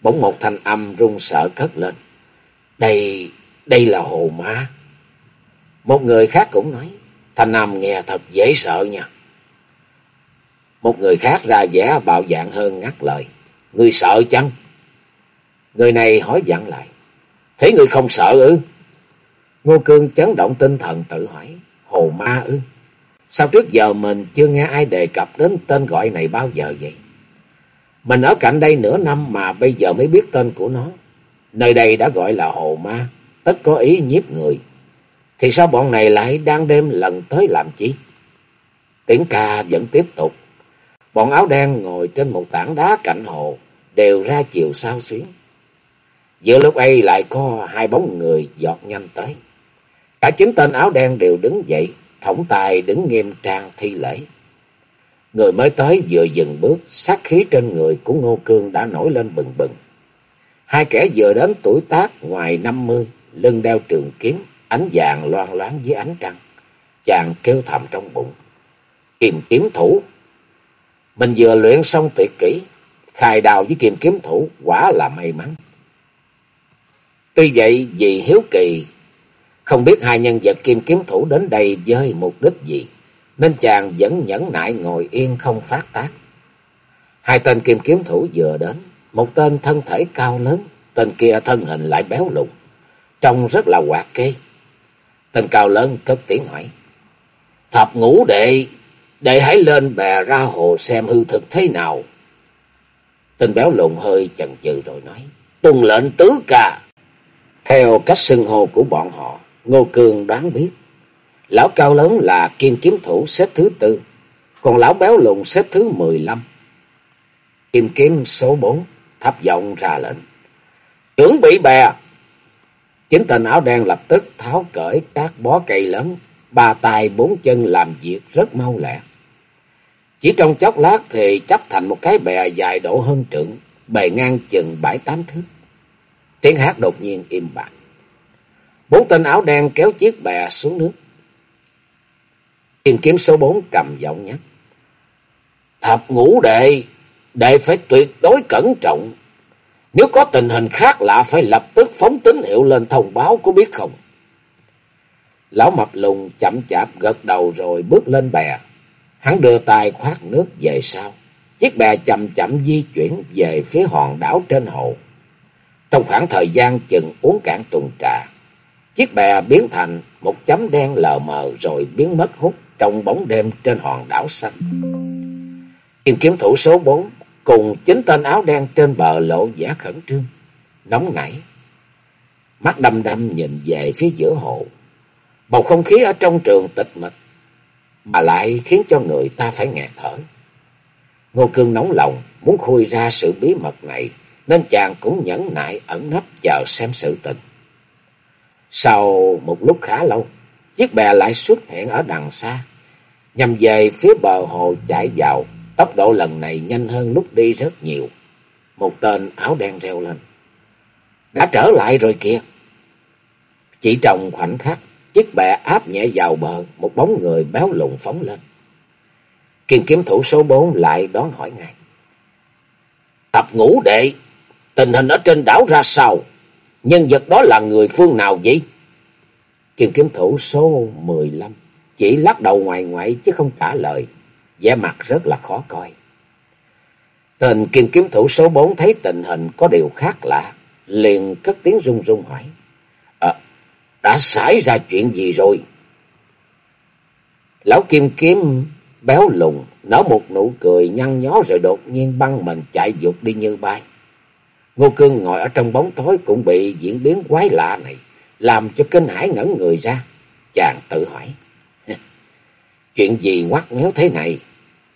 [SPEAKER 1] Bỗng một thanh âm run sợ cất lên. Đây, đây là hồ ma. Một người khác cũng nói, thanh âm nghe thật dễ sợ nha. Một người khác ra vẻ bạo dạng hơn ngắt lời. Người sợ chăng? Người này hỏi dặn lại. Thế người không sợ ư? Ngô Cương chấn động tinh thần tự hỏi. Hồ ma ư? Sao trước giờ mình chưa nghe ai đề cập đến tên gọi này bao giờ vậy? Mình ở cạnh đây nửa năm mà bây giờ mới biết tên của nó. Nơi đây đã gọi là hồ ma, tất có ý nhiếp người. Thì sao bọn này lại đang đêm lần tới làm chi? Tiếng ca vẫn tiếp tục. Bọn áo đen ngồi trên một tảng đá cạnh hồ, đều ra chiều sao xuyến. Giữa lúc ấy lại có hai bóng người giọt nhanh tới. Cả chín tên áo đen đều đứng dậy, thổng tài đứng nghiêm trang thi lễ. Người mới tới vừa dừng bước, sát khí trên người của Ngô Cương đã nổi lên bừng bừng. Hai kẻ vừa đến tuổi tác ngoài năm mươi, lưng đeo trường kiếm, ánh vàng loan loáng dưới ánh trăng. Chàng kêu thầm trong bụng. Kiềm kiếm thủ. Mình vừa luyện xong tuyệt kỹ, khai đào với kiềm kiếm thủ quả là may mắn. Tuy vậy vì hiếu kỳ, không biết hai nhân vật kim kiếm thủ đến đây với mục đích gì, nên chàng vẫn nhẫn nại ngồi yên không phát tác. Hai tên kim kiếm thủ vừa đến, một tên thân thể cao lớn, tên kia thân hình lại béo lùn, trông rất là hoạt kê. Tên cao lớn cất tiếng hỏi. Thập ngũ đệ, đệ hãy lên bè ra hồ xem hư thực thế nào. Tên béo lùn hơi chần chừ rồi nói. Tuần lệnh tứ ca. Theo cách xưng hô của bọn họ, Ngô cương đoán biết. Lão cao lớn là kim kiếm thủ xếp thứ tư, còn lão béo lùn xếp thứ mười lăm. Kim kiếm số bốn thấp giọng ra lệnh. chuẩn bị bè! Chính tên áo đen lập tức tháo cởi các bó cây lớn, ba tay bốn chân làm việc rất mau lẹ. Chỉ trong chốc lát thì chấp thành một cái bè dài độ hơn trượng, bề ngang chừng bảy tám thước. Tiếng hát đột nhiên im bặt. Bốn tên áo đen kéo chiếc bè xuống nước. tìm kiếm số bốn trầm giọng nhắc. Thập ngũ đệ, đệ phải tuyệt đối cẩn trọng. Nếu có tình hình khác lạ phải lập tức phóng tín hiệu lên thông báo có biết không? Lão mập lùng chậm chạp gật đầu rồi bước lên bè. Hắn đưa tay khoát nước về sau. Chiếc bè chậm chậm di chuyển về phía hòn đảo trên hồ. Trong khoảng thời gian chừng uống cạn tuần trà, chiếc bè biến thành một chấm đen lờ mờ rồi biến mất hút trong bóng đêm trên hòn đảo xanh. Kim kiếm thủ số 4 cùng chính tên áo đen trên bờ lộ vẻ khẩn trương, nóng nảy. Mắt đăm đăm nhìn về phía giữa hồ. Bầu không khí ở trong trường tịch mịch, mà lại khiến cho người ta phải ngạt thở. Ngô Cương nóng lòng, muốn khui ra sự bí mật này, nên chàng cũng nhẫn nại ẩn nấp chờ xem sự tình. Sau một lúc khá lâu, chiếc bè lại xuất hiện ở đằng xa, nhằm về phía bờ hồ chạy vào, tốc độ lần này nhanh hơn lúc đi rất nhiều. Một tên áo đen reo lên. Đã trở lại rồi kìa. Chỉ trong khoảnh khắc, chiếc bè áp nhẹ vào bờ, một bóng người béo lùn phóng lên. Kiên kiếm thủ số 4 lại đón hỏi ngay. tập ngũ đệ, tình hình ở trên đảo ra sao? Nhân vật đó là người phương nào vậy? kiềm kiếm thủ số 15 chỉ lắc đầu ngoài ngoại chứ không trả lời, vẻ mặt rất là khó coi. Tên kim kiếm thủ số 4 thấy tình hình có điều khác lạ, liền cất tiếng run run hỏi. À, đã xảy ra chuyện gì rồi? Lão kim kiếm béo lùn, nở một nụ cười nhăn nhó rồi đột nhiên băng mình chạy dục đi như bay. Ngô Cương ngồi ở trong bóng tối cũng bị diễn biến quái lạ này, làm cho kinh hãi ngẩn người ra. Chàng tự hỏi, chuyện gì ngoắt ngéo thế này?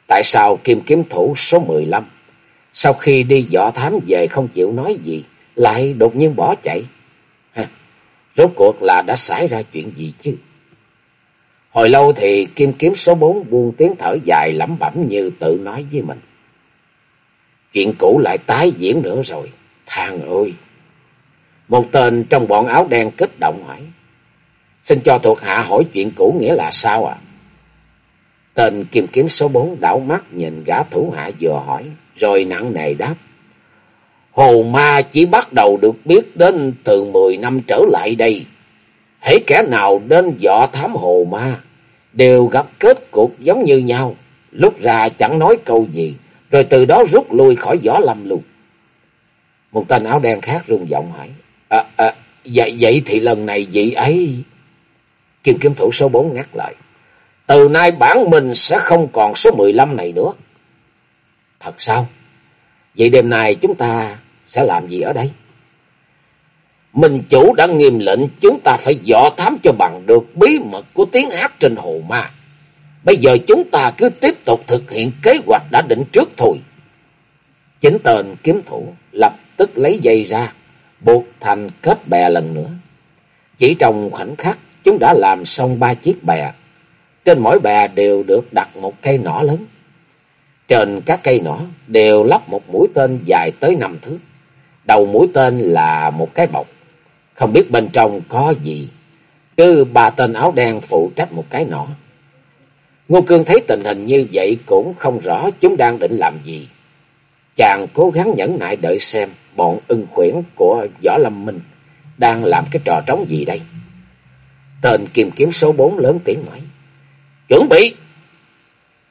[SPEAKER 1] Tại sao kim kiếm thủ số 15, sau khi đi dọ thám về không chịu nói gì, lại đột nhiên bỏ chạy? Rốt cuộc là đã xảy ra chuyện gì chứ? Hồi lâu thì kim kiếm số 4 buông tiếng thở dài lẩm bẩm như tự nói với mình. Chuyện cũ lại tái diễn nữa rồi, thang ơi! Một tên trong bọn áo đen kích động hỏi. Xin cho thuộc hạ hỏi chuyện cũ nghĩa là sao ạ? Tên kiềm kiếm số 4 đảo mắt nhìn gã thủ hạ vừa hỏi, rồi nặng nề đáp. Hồ ma chỉ bắt đầu được biết đến từ 10 năm trở lại đây. Hãy kẻ nào đến dọ thám hồ ma, đều gặp kết cục giống như nhau. Lúc ra chẳng nói câu gì, rồi từ đó rút lui khỏi võ lâm luôn. Một tên áo đen khác rung giọng hỏi. À, à, vậy, vậy thì lần này vị ấy... Kim kiếm thủ số 4 ngắt lại. Từ nay bản mình sẽ không còn số 15 này nữa. Thật sao? Vậy đêm nay chúng ta sẽ làm gì ở đây? Minh chủ đã nghiêm lệnh chúng ta phải dọ thám cho bằng được bí mật của tiếng hát trên hồ ma. Bây giờ chúng ta cứ tiếp tục thực hiện kế hoạch đã định trước thôi. Chính tên kiếm thủ lập tức lấy dây ra, buộc thành kết bè lần nữa. Chỉ trong khoảnh khắc, chúng đã làm xong ba chiếc bè. Trên mỗi bè đều được đặt một cây nỏ lớn. Trên các cây nỏ đều lắp một mũi tên dài tới năm thước. Đầu mũi tên là một cái bọc. Không biết bên trong có gì. Cứ ba tên áo đen phụ trách một cái nỏ. Ngô Cương thấy tình hình như vậy cũng không rõ chúng đang định làm gì. Chàng cố gắng nhẫn nại đợi xem bọn ưng khuyển của Võ Lâm Minh đang làm cái trò trống gì đây. Tên kiềm kiếm số 4 lớn tiếng nói. Chuẩn bị!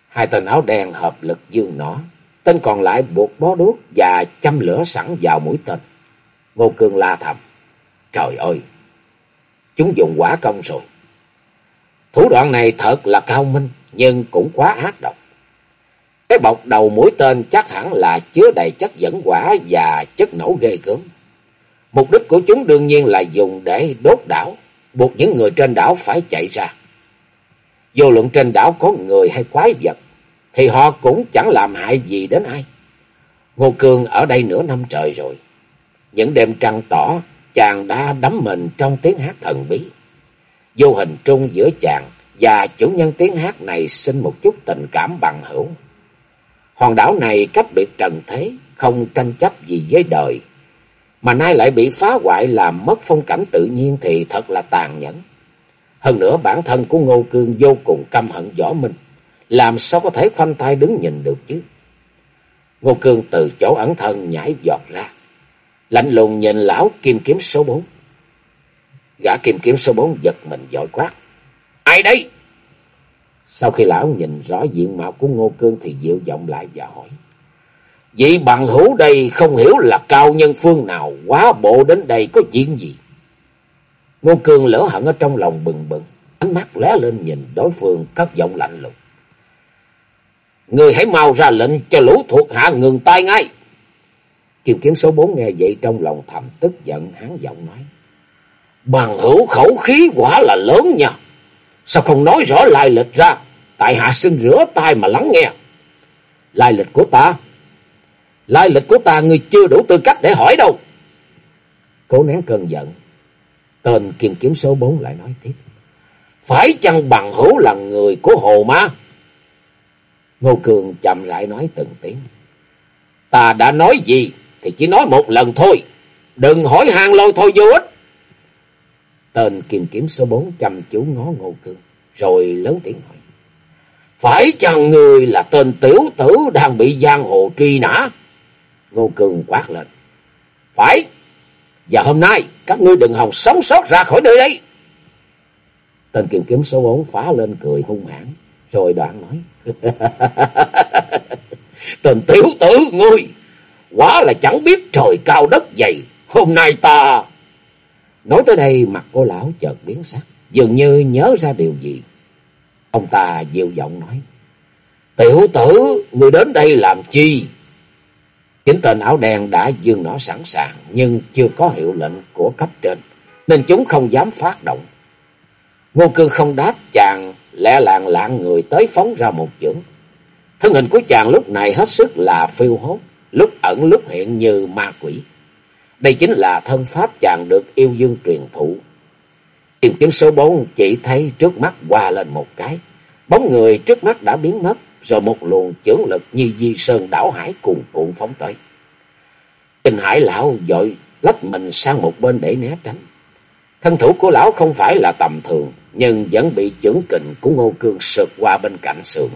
[SPEAKER 1] Hai tên áo đen hợp lực dương nỏ. Tên còn lại buộc bó đuốc và châm lửa sẵn vào mũi tên. Ngô Cương la thầm. Trời ơi! Chúng dùng quả công rồi. Thủ đoạn này thật là cao minh, nhưng cũng quá ác độc. Cái bọc đầu mũi tên chắc hẳn là chứa đầy chất dẫn quả và chất nổ ghê gớm. Mục đích của chúng đương nhiên là dùng để đốt đảo, buộc những người trên đảo phải chạy ra. Vô luận trên đảo có người hay quái vật, thì họ cũng chẳng làm hại gì đến ai. Ngô Cương ở đây nửa năm trời rồi. Những đêm trăng tỏ, chàng đã đắm mình trong tiếng hát thần bí. Vô hình trung giữa chàng và chủ nhân tiếng hát này sinh một chút tình cảm bằng hữu. Hòn đảo này cách biệt trần thế, không tranh chấp gì với đời. Mà nay lại bị phá hoại làm mất phong cảnh tự nhiên thì thật là tàn nhẫn. Hơn nữa, bản thân của Ngô Cương vô cùng căm hận võ minh. Làm sao có thể khoanh tay đứng nhìn được chứ? Ngô Cương từ chỗ ẩn thân nhảy giọt ra. Lạnh lùng nhìn lão kim kiếm số 4. Gã kim kiếm số 4 giật mình dội quát. Ai đây? Sau khi lão nhìn rõ diện mạo của Ngô Cương thì dịu giọng lại và hỏi. Vị bằng hữu đây không hiểu là cao nhân phương nào, quá bộ đến đây có chuyện gì. Ngô Cương lỡ hận ở trong lòng bừng bừng, ánh mắt lóe lên nhìn đối phương cất giọng lạnh lùng. Người hãy mau ra lệnh cho lũ thuộc hạ ngừng tay ngay. Kiều kiếm số 4 nghe vậy trong lòng thầm tức giận hắn giọng nói. Bằng hữu khẩu khí quả là lớn nha. Sao không nói rõ lai lịch ra? Tại hạ xin rửa tay mà lắng nghe. Lai lịch của ta? Lai lịch của ta ngươi chưa đủ tư cách để hỏi đâu. Cố nén cơn giận. Tên kiềm kiếm số 4 lại nói tiếp. Phải chăng bằng hữu là người của hồ ma? Ngô Cường chậm rãi nói từng tiếng. Ta đã nói gì thì chỉ nói một lần thôi. Đừng hỏi hàng lôi thôi, vô ích. Tên kiềm kiếm số 4 chăm chú ngó Ngô Cường, rồi lớn tiếng hỏi. Phải chăng người là tên tiểu tử đang bị giang hồ truy nã? Ngô Cường quát lên. Phải. Và hôm nay các ngươi đừng hòng sống sót ra khỏi nơi đây. Tên kiều kiếm số bốn phá lên cười hung hãn, rồi đoạn nói. Tên tiểu tử ngươi, quá là chẳng biết trời cao đất dày, hôm nay ta... Nói tới đây mặt cô lão chợt biến sắc, dường như nhớ ra điều gì. Ông ta dịu giọng nói. Tiểu tử, ngươi đến đây làm chi? Chính tên áo đen đã dương nó sẵn sàng, nhưng chưa có hiệu lệnh của cấp trên, nên chúng không dám phát động. Ngô cương không đáp, chàng lẹ làng lạng người tới phóng ra một chưởng. Thân hình của chàng lúc này hết sức là phiêu hốt, lúc ẩn lúc hiện như ma quỷ. Đây chính là thân pháp chàng được yêu dương truyền thụ. Tìm kiếm số bốn chỉ thấy trước mắt qua lên một cái. Bóng người trước mắt đã biến mất, rồi một luồng chưởng lực như di sơn đảo hải cùng cuộn phóng tới. Trình hải lão dội lách mình sang một bên để né tránh. Thân thủ của lão không phải là tầm thường, nhưng vẫn bị chưởng kình của Ngô Cương sượt qua bên cạnh sườn,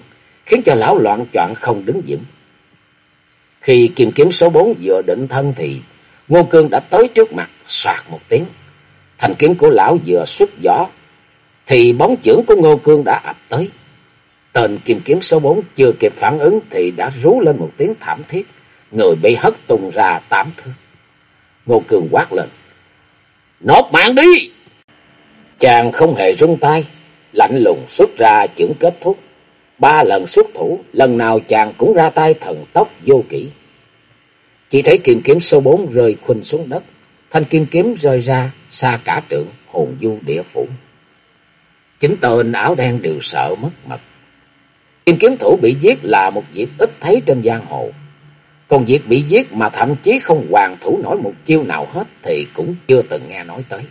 [SPEAKER 1] khiến cho lão loạn choạng không đứng vững. Khi kim kiếm số bốn vừa định thân thì Ngô Cương đã tới trước mặt, soạt một tiếng. Thành kiếm của lão vừa xuất gió, thì bóng chưởng của Ngô Cương đã ập tới. Tên kim kiếm số bốn chưa kịp phản ứng thì đã rú lên một tiếng thảm thiết, người bị hất tung ra tám thước. Ngô Cường quát lên. Nốt mạng đi! Chàng không hề rung tay, lạnh lùng xuất ra chưởng kết thúc. Ba lần xuất thủ, lần nào chàng cũng ra tay thần tốc vô kỹ. Chỉ thấy kim kiếm số bốn rơi khuynh xuống đất, thanh kim kiếm rơi ra xa cả trượng, hồn du địa phủ. Chính tên áo đen đều sợ mất mật. Kim kiếm thủ bị giết là một việc ít thấy trên giang hồ. Còn việc bị giết mà thậm chí không hoàn thủ nổi một chiêu nào hết thì cũng chưa từng nghe nói tới.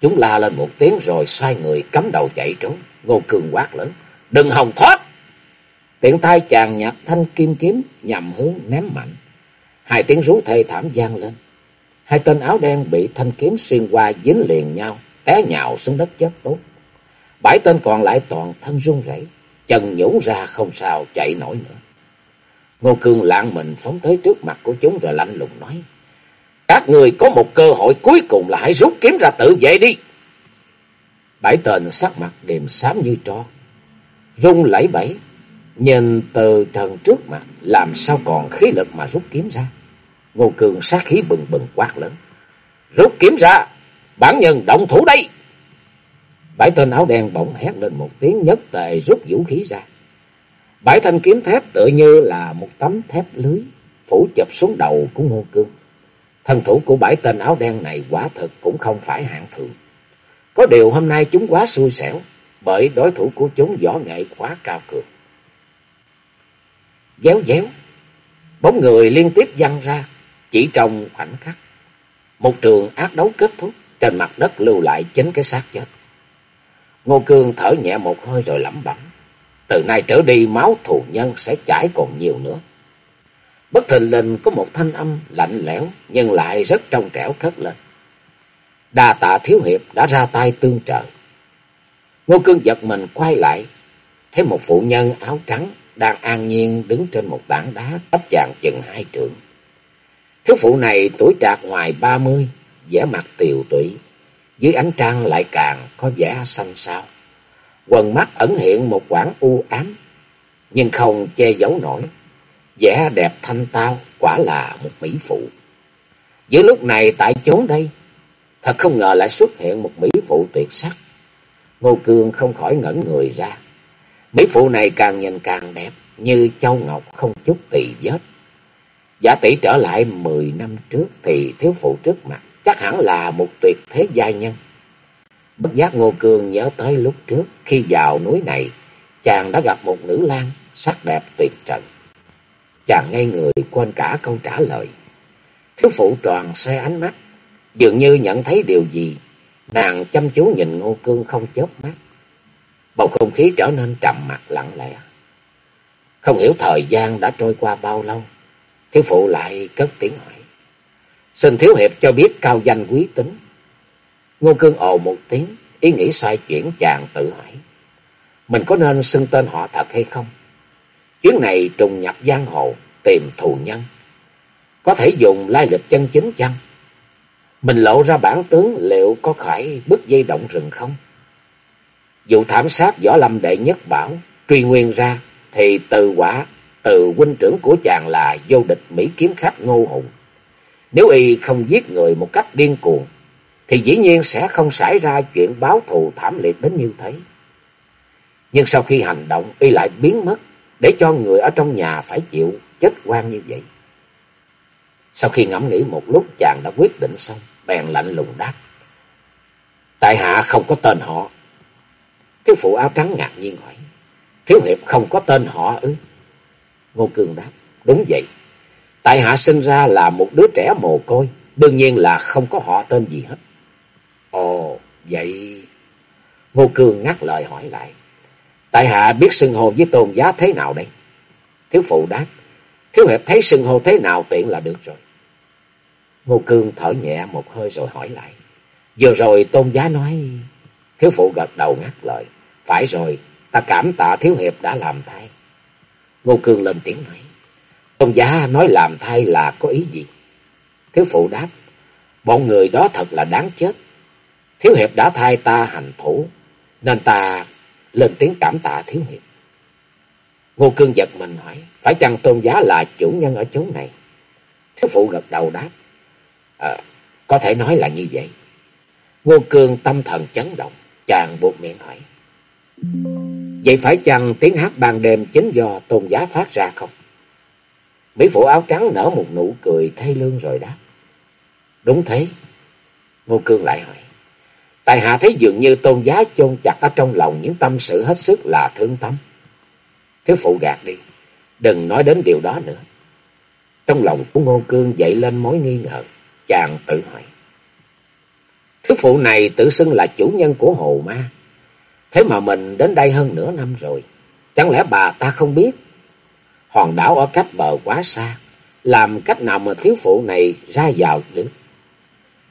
[SPEAKER 1] Chúng la lên một tiếng rồi xoay người cắm đầu chạy trốn. Ngô Cường quát lớn. Đừng hòng thoát! Tiện tay chàng nhặt thanh kim kiếm nhằm hướng ném mạnh. Hai tiếng rú thê thảm gian lên. Hai tên áo đen bị thanh kiếm xuyên qua dính liền nhau, té nhào xuống đất chết tốt. Bảy tên còn lại toàn thân run rẩy, chân nhũn ra không sao chạy nổi nữa. Ngô Cương lạng mình phóng tới trước mặt của chúng rồi lạnh lùng nói. Các người có một cơ hội cuối cùng là hãy rút kiếm ra tự vệ đi. Bảy tên sắc mặt điềm xám như tro. Rung lẫy bẫy. Nhìn từ trần trước mặt, làm sao còn khí lực mà rút kiếm ra. Ngô Cường sát khí bừng bừng quát lớn. Rút kiếm ra. Bản nhân động thủ đây. Bảy tên áo đen bỗng hét lên một tiếng nhất tề rút vũ khí ra. Bảy thanh kiếm thép tựa như là một tấm thép lưới phủ chụp xuống đầu của Ngô Cương. Thân thủ của bảy tên áo đen này quả thực cũng không phải hạng thường. Có điều hôm nay chúng quá xui xẻo, bởi đối thủ của chúng võ nghệ quá cao cường. Déo déo, bóng người liên tiếp văng ra, chỉ trong khoảnh khắc. Một trường ác đấu kết thúc, trên mặt đất lưu lại chính cái xác chết. Ngô Cương thở nhẹ một hơi rồi lẩm bẩm. Từ nay trở đi máu thù nhân sẽ chảy còn nhiều nữa. Bất thình lình có một thanh âm lạnh lẽo nhưng lại rất trong trẻo cất lên. Đa tạ thiếu hiệp đã ra tay tương trợ. Ngô Cương giật mình quay lại, thấy một phụ nhân áo trắng đang an nhiên đứng trên một tảng đá cách chàng chừng hai trượng. Thiếu phụ này tuổi trạc ngoài ba mươi, vẻ mặt tiều tụy, dưới ánh trăng lại càng có vẻ xanh xao. Quần mắt ẩn hiện một quãng u ám, nhưng không che giấu nổi. Vẻ đẹp thanh tao, quả là một mỹ phụ. Giữa lúc này tại chốn đây, thật không ngờ lại xuất hiện một mỹ phụ tuyệt sắc. Ngô Cương không khỏi ngẩn người ra. Mỹ phụ này càng nhìn càng đẹp, như châu ngọc không chút tỳ vết. Giả tỷ trở lại mười năm trước thì thiếu phụ trước mặt chắc hẳn là một tuyệt thế giai nhân. Bất giác Ngô Cương nhớ tới lúc trước khi vào núi này, chàng đã gặp một nữ lang sắc đẹp tuyệt trần. Chàng ngây người quên cả câu trả lời. Thiếu phụ tròn xe ánh mắt, dường như nhận thấy điều gì. Nàng chăm chú nhìn Ngô Cương không chớp mắt. Bầu không khí trở nên trầm mặc lặng lẽ. Không hiểu thời gian đã trôi qua bao lâu. Thiếu phụ lại cất tiếng hỏi. Xin thiếu hiệp cho biết cao danh quý tính. Ngô Cương ồ một tiếng, ý nghĩ xoay chuyển chàng tự hỏi. Mình có nên xưng tên họ thật hay không? Chuyến này trùng nhập giang hồ, tìm thù nhân. Có thể dùng lai lịch chân chính chăng? Mình lộ ra bản tướng liệu có khỏi bức dây động rừng không? Vụ thảm sát võ lâm đệ nhất bảo truy nguyên ra thì từ quả từ huynh trưởng của chàng là vô địch Mỹ kiếm khách Ngô Hùng. Nếu y không giết người một cách điên cuồng thì dĩ nhiên sẽ không xảy ra chuyện báo thù thảm liệt đến như thế. Nhưng sau khi hành động y lại biến mất để cho người ở trong nhà phải chịu chết quan như vậy. Sau khi ngẫm nghĩ một lúc chàng đã quyết định xong, bèn lạnh lùng đáp. Tại hạ không có tên họ. Thiếu phụ áo trắng ngạc nhiên hỏi. Thiếu hiệp không có tên họ ư? Ngô Cương đáp. Đúng vậy. Tại hạ sinh ra là một đứa trẻ mồ côi. Đương nhiên là không có họ tên gì hết. Ồ, vậy... Ngô Cương ngắt lời hỏi lại. Tại hạ biết xưng hô với tôn giá thế nào đây? Thiếu phụ đáp. Thiếu hiệp thấy xưng hô thế nào tiện là được rồi. Ngô Cương thở nhẹ một hơi rồi hỏi lại. Vừa rồi tôn giá nói... Thiếu phụ gật đầu ngắt lời. Phải rồi, ta cảm tạ thiếu hiệp đã làm thay. Ngô Cương lên tiếng nói. Tôn giá nói làm thay là có ý gì? Thiếu phụ đáp. Bọn người đó thật là đáng chết. Thiếu hiệp đã thay ta hành thủ. Nên ta lên tiếng cảm tạ thiếu hiệp. Ngô Cương giật mình hỏi. Phải chăng tôn giá là chủ nhân ở chỗ này? Thiếu phụ gật đầu đáp. À, có thể nói là như vậy. Ngô Cương tâm thần chấn động. Chàng buộc miệng hỏi. Vậy phải chăng tiếng hát ban đêm chính do tôn giá phát ra không? Mỹ phụ áo trắng nở một nụ cười thay lương rồi đáp. Đúng thế. Ngô Cương lại hỏi. tài hạ thấy dường như tôn giá chôn chặt ở trong lòng những tâm sự hết sức là thương tâm. Thiếu phụ gạt đi. Đừng nói đến điều đó nữa. Trong lòng của Ngô Cương dậy lên mối nghi ngờ. Chàng tự hỏi. Thiếu phụ này tự xưng là chủ nhân của hồ ma. Thế mà mình đến đây hơn nửa năm rồi. Chẳng lẽ bà ta không biết? Hòn đảo ở cách bờ quá xa. Làm cách nào mà thiếu phụ này ra vào được?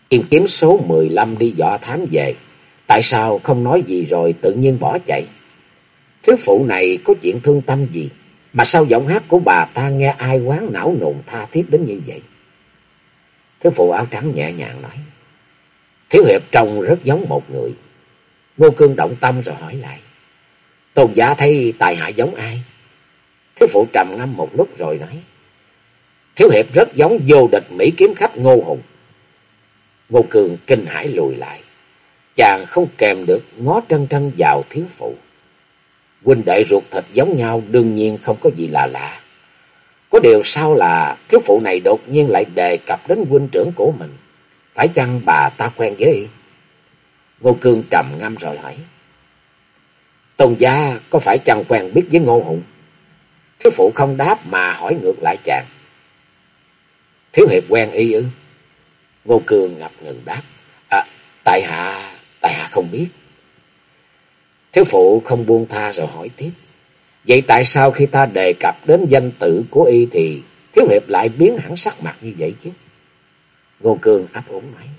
[SPEAKER 1] Kim kiếm số 15 đi dọ thám về. Tại sao không nói gì rồi tự nhiên bỏ chạy? Thiếu phụ này có chuyện thương tâm gì? Mà sao giọng hát của bà ta nghe ai quán não nùng tha thiết đến như vậy? Thiếu phụ áo trắng nhẹ nhàng nói. Thiếu hiệp trông rất giống một người. Ngô Cương động tâm rồi hỏi lại. Tôn giả thấy tài hạ giống ai? Thiếu phụ trầm ngâm một lúc rồi nói. Thiếu hiệp rất giống vô địch Mỹ kiếm khách Ngô Hùng. Ngô Cường kinh hãi lùi lại. Chàng không kèm được ngó trân trân vào thiếu phụ. Huynh đệ ruột thịt giống nhau đương nhiên không có gì là lạ. Có điều sao là thiếu phụ này đột nhiên lại đề cập đến huynh trưởng của mình. Phải chăng bà ta quen với y? Ngô Cương trầm ngâm rồi hỏi. Tôn gia có phải chăng quen biết với Ngô Hùng? Thiếu phụ không đáp mà hỏi ngược lại chàng. Thiếu hiệp quen y ư? Ngô cường ngập ngừng đáp. À, tại hạ, tại hạ không biết. Thiếu phụ không buông tha rồi hỏi tiếp. Vậy tại sao khi ta đề cập đến danh tự của y thì Thiếu Hiệp lại biến hẳn sắc mặt như vậy chứ? Ngô cường ấp úng nói.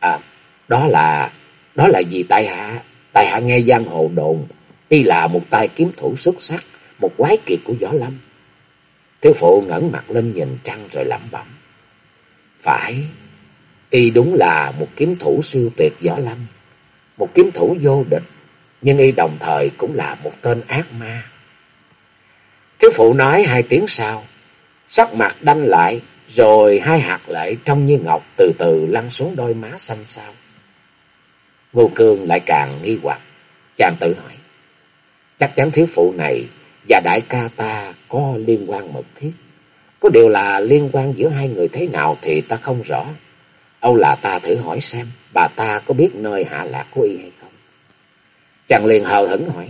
[SPEAKER 1] À, đó là, đó là vì tại hạ, tại hạ nghe giang hồ đồn, y là một tay kiếm thủ xuất sắc, một quái kiệt của Võ Lâm. Thiếu phụ ngẩng mặt lên nhìn trăng rồi lẩm bẩm. Phải, y đúng là một kiếm thủ siêu tuyệt Võ Lâm, một kiếm thủ vô địch, nhưng y đồng thời cũng là một tên ác ma. Thiếu phụ nói hai tiếng sau, sắc mặt đanh lại, rồi hai hạt lệ trong như ngọc từ từ lăn xuống đôi má xanh xao. Ngô Cương lại càng nghi hoặc, chàng tự hỏi. Chắc chắn thiếu phụ này và đại ca ta có liên quan mật thiết. Có điều là liên quan giữa hai người thế nào thì ta không rõ. Âu là ta thử hỏi xem bà ta có biết nơi hạ lạc của y hay không. Chàng liền hờ hững hỏi.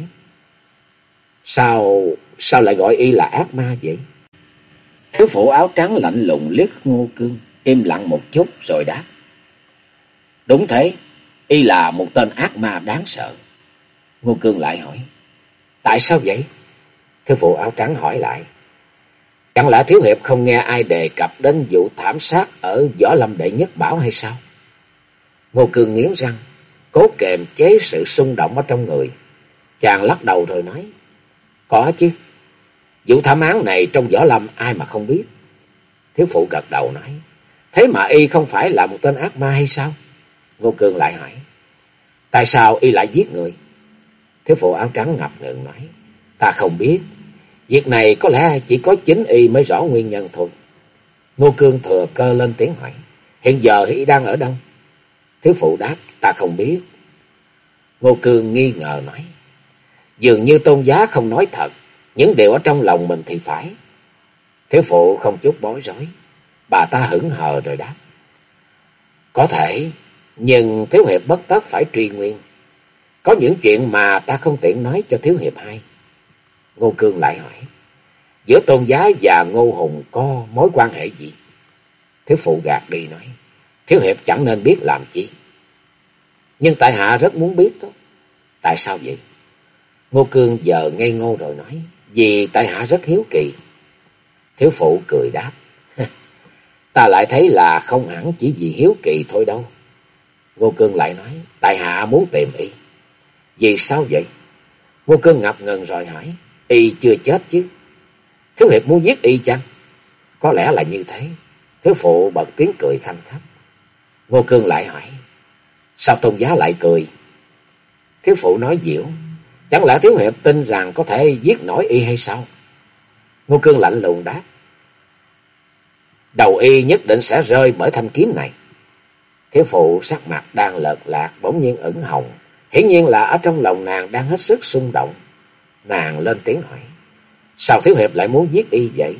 [SPEAKER 1] Sao, sao lại gọi y là ác ma vậy? Thiếu phụ áo trắng lạnh lùng liếc ngô cương, im lặng một chút rồi đáp. Đúng thế, y là một tên ác ma đáng sợ. Ngô cương lại hỏi. Tại sao vậy? Thiếu phụ áo trắng hỏi lại. Chẳng lẽ thiếu hiệp không nghe ai đề cập đến vụ thảm sát ở võ lâm đệ nhất bảo hay sao? Ngô cương nghiến răng, cố kềm chế sự xung động ở trong người. Chàng lắc đầu rồi nói. Có chứ. Vụ thảm án này trong võ lâm ai mà không biết. Thiếu phụ gật đầu nói. Thế mà y không phải là một tên ác ma hay sao? Ngô Cương lại hỏi. Tại sao y lại giết người? Thiếu phụ áo trắng ngập ngừng nói. Ta không biết. Việc này có lẽ chỉ có chính y mới rõ nguyên nhân thôi. Ngô Cương thừa cơ lên tiếng hỏi. Hiện giờ y đang ở đâu? Thiếu phụ đáp. Ta không biết. Ngô Cương nghi ngờ nói. Dường như tôn giá không nói thật. Những điều ở trong lòng mình thì phải. Thiếu phụ không chút bối rối. Bà ta hững hờ rồi đáp. Có thể, nhưng Thiếu Hiệp bất tất phải truy nguyên. Có những chuyện mà ta không tiện nói cho Thiếu Hiệp hay. Ngô Cương lại hỏi. Giữa tôn giá và Ngô Hùng có mối quan hệ gì? Thiếu phụ gạt đi nói. Thiếu Hiệp chẳng nên biết làm chi. Nhưng tại hạ rất muốn biết đó. Tại sao vậy? Ngô Cương giờ ngây ngô rồi nói. Vì tại hạ rất hiếu kỳ. Thiếu phụ cười đáp. Ta lại thấy là không hẳn chỉ vì hiếu kỳ thôi đâu. Ngô Cương lại nói. Tại hạ muốn tìm y. Vì sao vậy? Ngô Cương ngập ngừng rồi hỏi. Y chưa chết chứ? Thiếu hiệp muốn giết y chăng? Có lẽ là như thế. Thiếu phụ bật tiếng cười khanh khách. Ngô Cương lại hỏi. Sao tôn giá lại cười? Thiếu phụ nói diệu. Chẳng lẽ thiếu hiệp tin rằng có thể giết nổi y hay sao? Ngô Cương lạnh lùng đáp. Đầu y nhất định sẽ rơi bởi thanh kiếm này. Thiếu phụ sắc mặt đang lợt lạc bỗng nhiên ửng hồng. Hiển nhiên là ở trong lòng nàng đang hết sức xung động. Nàng lên tiếng hỏi. Sao thiếu hiệp lại muốn giết y vậy?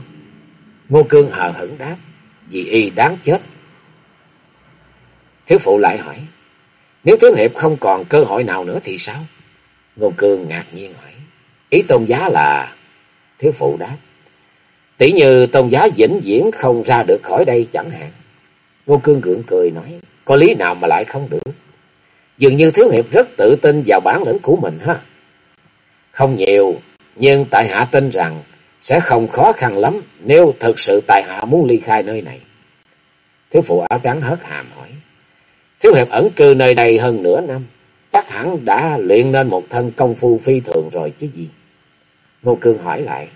[SPEAKER 1] Ngô Cương hờ hững đáp. Vì y đáng chết. Thiếu phụ lại hỏi. Nếu thiếu hiệp không còn cơ hội nào nữa thì sao? Ngô Cương ngạc nhiên hỏi. Ý tôn giá là... Thiếu phụ đáp. Tỷ như tôn giá vĩnh viễn không ra được khỏi đây chẳng hạn. Ngô Cương gượng cười nói. Có lý nào mà lại không được? Dường như Thiếu Hiệp rất tự tin vào bản lĩnh của mình ha. Không nhiều, nhưng tại hạ tin rằng sẽ không khó khăn lắm nếu thực sự tại hạ muốn ly khai nơi này. Thiếu phụ áo trắng hớt hàm hỏi. Thiếu Hiệp ẩn cư nơi đây hơn nửa năm. Chắc hẳn đã luyện nên một thân công phu phi thường rồi chứ gì. Ngô Cương hỏi lại.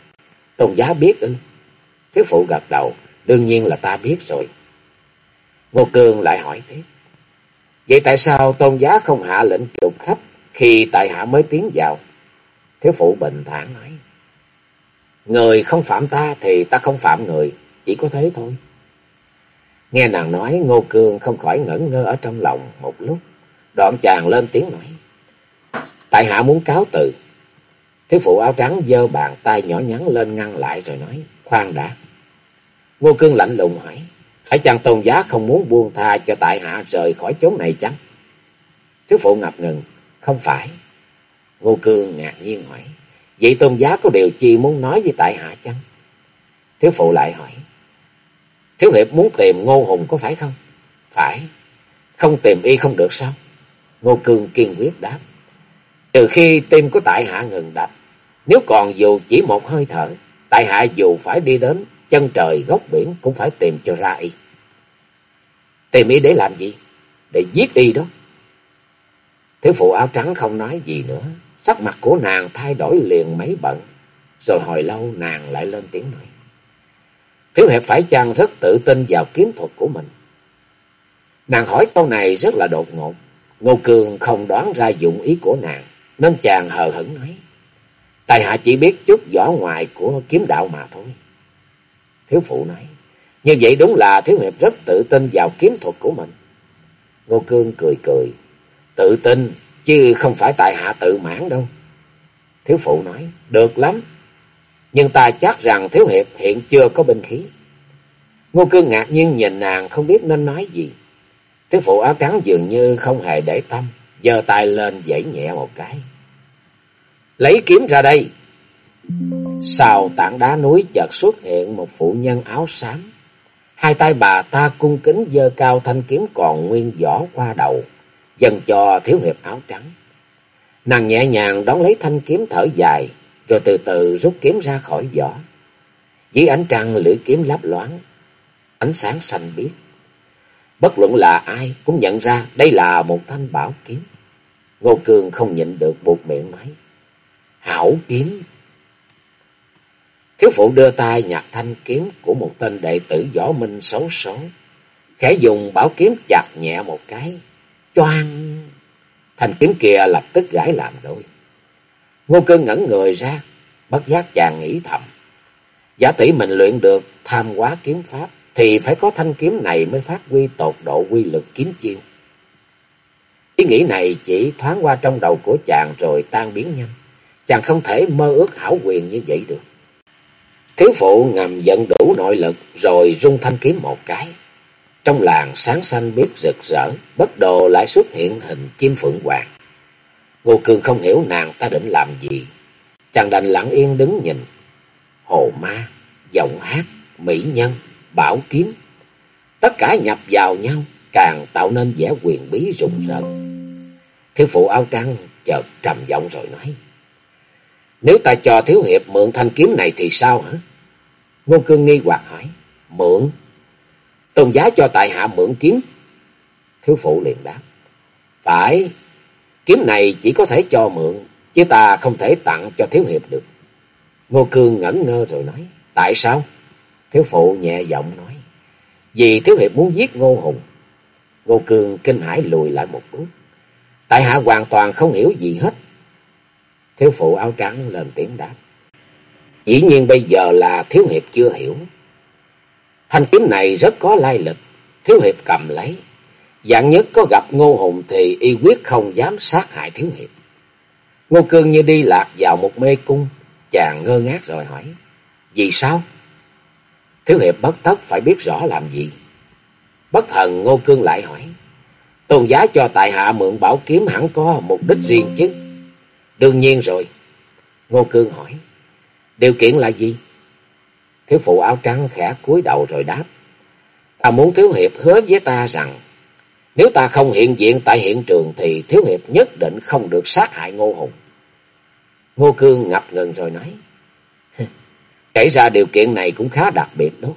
[SPEAKER 1] Tôn giá biết ư? Thiếu phụ gật đầu. Đương nhiên là ta biết rồi. Ngô Cương lại hỏi tiếp. Vậy tại sao tôn giá không hạ lệnh trục khách khi tại hạ mới tiến vào? Thiếu phụ bình thản nói. Người không phạm ta thì ta không phạm người. Chỉ có thế thôi. Nghe nàng nói, Ngô Cương không khỏi ngẩn ngơ ở trong lòng một lúc. Đoạn chàng lên tiếng nói. Tại hạ muốn cáo từ. Thiếu phụ áo trắng giơ bàn tay nhỏ nhắn lên ngăn lại rồi nói. Khoan đã. Ngô Cương lạnh lùng hỏi. Phải chăng tôn giá không muốn buông tha cho tại hạ rời khỏi chốn này chăng? Thiếu phụ ngập ngừng. Không phải. Ngô Cương ngạc nhiên hỏi. Vậy tôn giá có điều chi muốn nói với tại hạ chăng? Thiếu phụ lại hỏi. Thiếu hiệp muốn tìm Ngô Hùng có phải không? Phải. Không tìm y không được sao? Ngô Cương kiên quyết đáp. Từ khi tim của tại hạ ngừng đập, nếu còn dù chỉ một hơi thở, tại hạ dù phải đi đến chân trời góc biển cũng phải tìm cho ra y. Tìm y để làm gì? Để giết y đó. Thiếu phụ áo trắng không nói gì nữa. Sắc mặt của nàng thay đổi liền mấy bận. Rồi hồi lâu nàng lại lên tiếng nói. Thiếu hiệp phải chăng rất tự tin vào kiếm thuật của mình? Nàng hỏi câu này rất là đột ngột. Ngô Cường không đoán ra dụng ý của nàng. Nên chàng hờ hững nói. Tài hạ chỉ biết chút võ ngoài của kiếm đạo mà thôi. Thiếu phụ nói. Như vậy đúng là Thiếu Hiệp rất tự tin vào kiếm thuật của mình. Ngô Cương cười cười. Tự tin, chứ không phải tại hạ tự mãn đâu. Thiếu phụ nói. Được lắm. Nhưng ta chắc rằng Thiếu Hiệp hiện chưa có binh khí. Ngô Cương ngạc nhiên nhìn nàng không biết nên nói gì. Thiếu phụ áo trắng dường như không hề để tâm. giơ tay lên dãy nhẹ một cái. Lấy kiếm ra đây. Sau tảng đá núi chợt xuất hiện một phụ nhân áo xám. Hai tay bà ta cung kính dơ cao thanh kiếm còn nguyên vỏ qua đầu, dần cho thiếu hiệp áo trắng. Nàng nhẹ nhàng đón lấy thanh kiếm thở dài, rồi từ từ rút kiếm ra khỏi vỏ. Dưới ánh trăng lưỡi kiếm lấp loáng, ánh sáng xanh biếc. Bất luận là ai cũng nhận ra đây là một thanh bảo kiếm. Ngô cương không nhịn được buộc miệng nói. Hảo kiếm Thiếu phụ đưa tay nhặt thanh kiếm của một tên đệ tử võ minh xấu số. Khẽ dùng bảo kiếm chặt nhẹ một cái. Choang! Thanh kiếm kia lập tức gãy làm đôi. Ngô cương ngẩn người ra, bất giác chàng nghĩ thầm. Giả tỷ mình luyện được tham quá kiếm pháp, thì phải có thanh kiếm này mới phát huy tột độ quy lực kiếm chiêu. Ý nghĩ này chỉ thoáng qua trong đầu của chàng rồi tan biến nhanh. Chàng không thể mơ ước hảo quyền như vậy được. Thiếu phụ ngầm giận đủ nội lực rồi rung thanh kiếm một cái. Trong làng sáng xanh biết rực rỡ, bất đồ lại xuất hiện hình chim phượng hoàng. Ngô Cường không hiểu nàng ta định làm gì. Chàng đành lặng yên đứng nhìn. Hồ ma, giọng hát, mỹ nhân, bảo kiếm. Tất cả nhập vào nhau, càng tạo nên vẻ quyền bí rùng rợn. Thiếu phụ áo trắng chợt trầm giọng rồi nói. Nếu ta cho Thiếu Hiệp mượn thanh kiếm này thì sao hả? Ngô Cương nghi hoặc hỏi. Mượn? Tôn giá cho tại hạ mượn kiếm. Thiếu phụ liền đáp. Phải, kiếm này chỉ có thể cho mượn, chứ ta không thể tặng cho Thiếu Hiệp được. Ngô Cương ngẩn ngơ rồi nói. Tại sao? Thiếu phụ nhẹ giọng nói. Vì Thiếu Hiệp muốn giết Ngô Hùng. Ngô Cương kinh hãi lùi lại một bước. Tại hạ hoàn toàn không hiểu gì hết. Thiếu phụ áo trắng lên tiếng đáp. Dĩ nhiên bây giờ là Thiếu Hiệp chưa hiểu. Thanh kiếm này rất có lai lịch. Thiếu Hiệp cầm lấy. Dạng nhất có gặp Ngô Hùng thì y quyết không dám sát hại Thiếu Hiệp. Ngô Cương như đi lạc vào một mê cung. Chàng ngơ ngác rồi hỏi. Vì sao? Thiếu Hiệp bất tất phải biết rõ làm gì. Bất thần Ngô Cương lại hỏi. Tôn giá cho tại hạ mượn bảo kiếm hẳn có mục đích riêng chứ. Đương nhiên rồi. Ngô Cương hỏi. Điều kiện là gì? Thiếu phụ áo trắng khẽ cúi đầu rồi đáp. Ta muốn Thiếu Hiệp hứa với ta rằng nếu ta không hiện diện tại hiện trường thì Thiếu Hiệp nhất định không được sát hại Ngô Hùng. Ngô Cương ngập ngừng rồi nói. Kể ra điều kiện này cũng khá đặc biệt đó.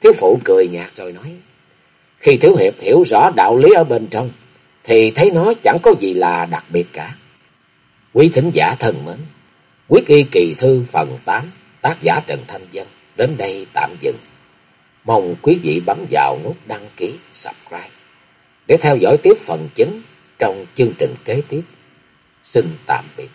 [SPEAKER 1] Thiếu phụ cười nhạt rồi nói. Khi Thiếu Hiệp hiểu rõ đạo lý ở bên trong, thì thấy nó chẳng có gì là đặc biệt cả. Quý thính giả thân mến, quyết y kỳ thư phần 8, tác giả Trần Thanh Dân, đến đây tạm dừng. Mong quý vị bấm vào nút đăng ký, subscribe, để theo dõi tiếp phần chính trong chương trình kế tiếp. Xin tạm biệt.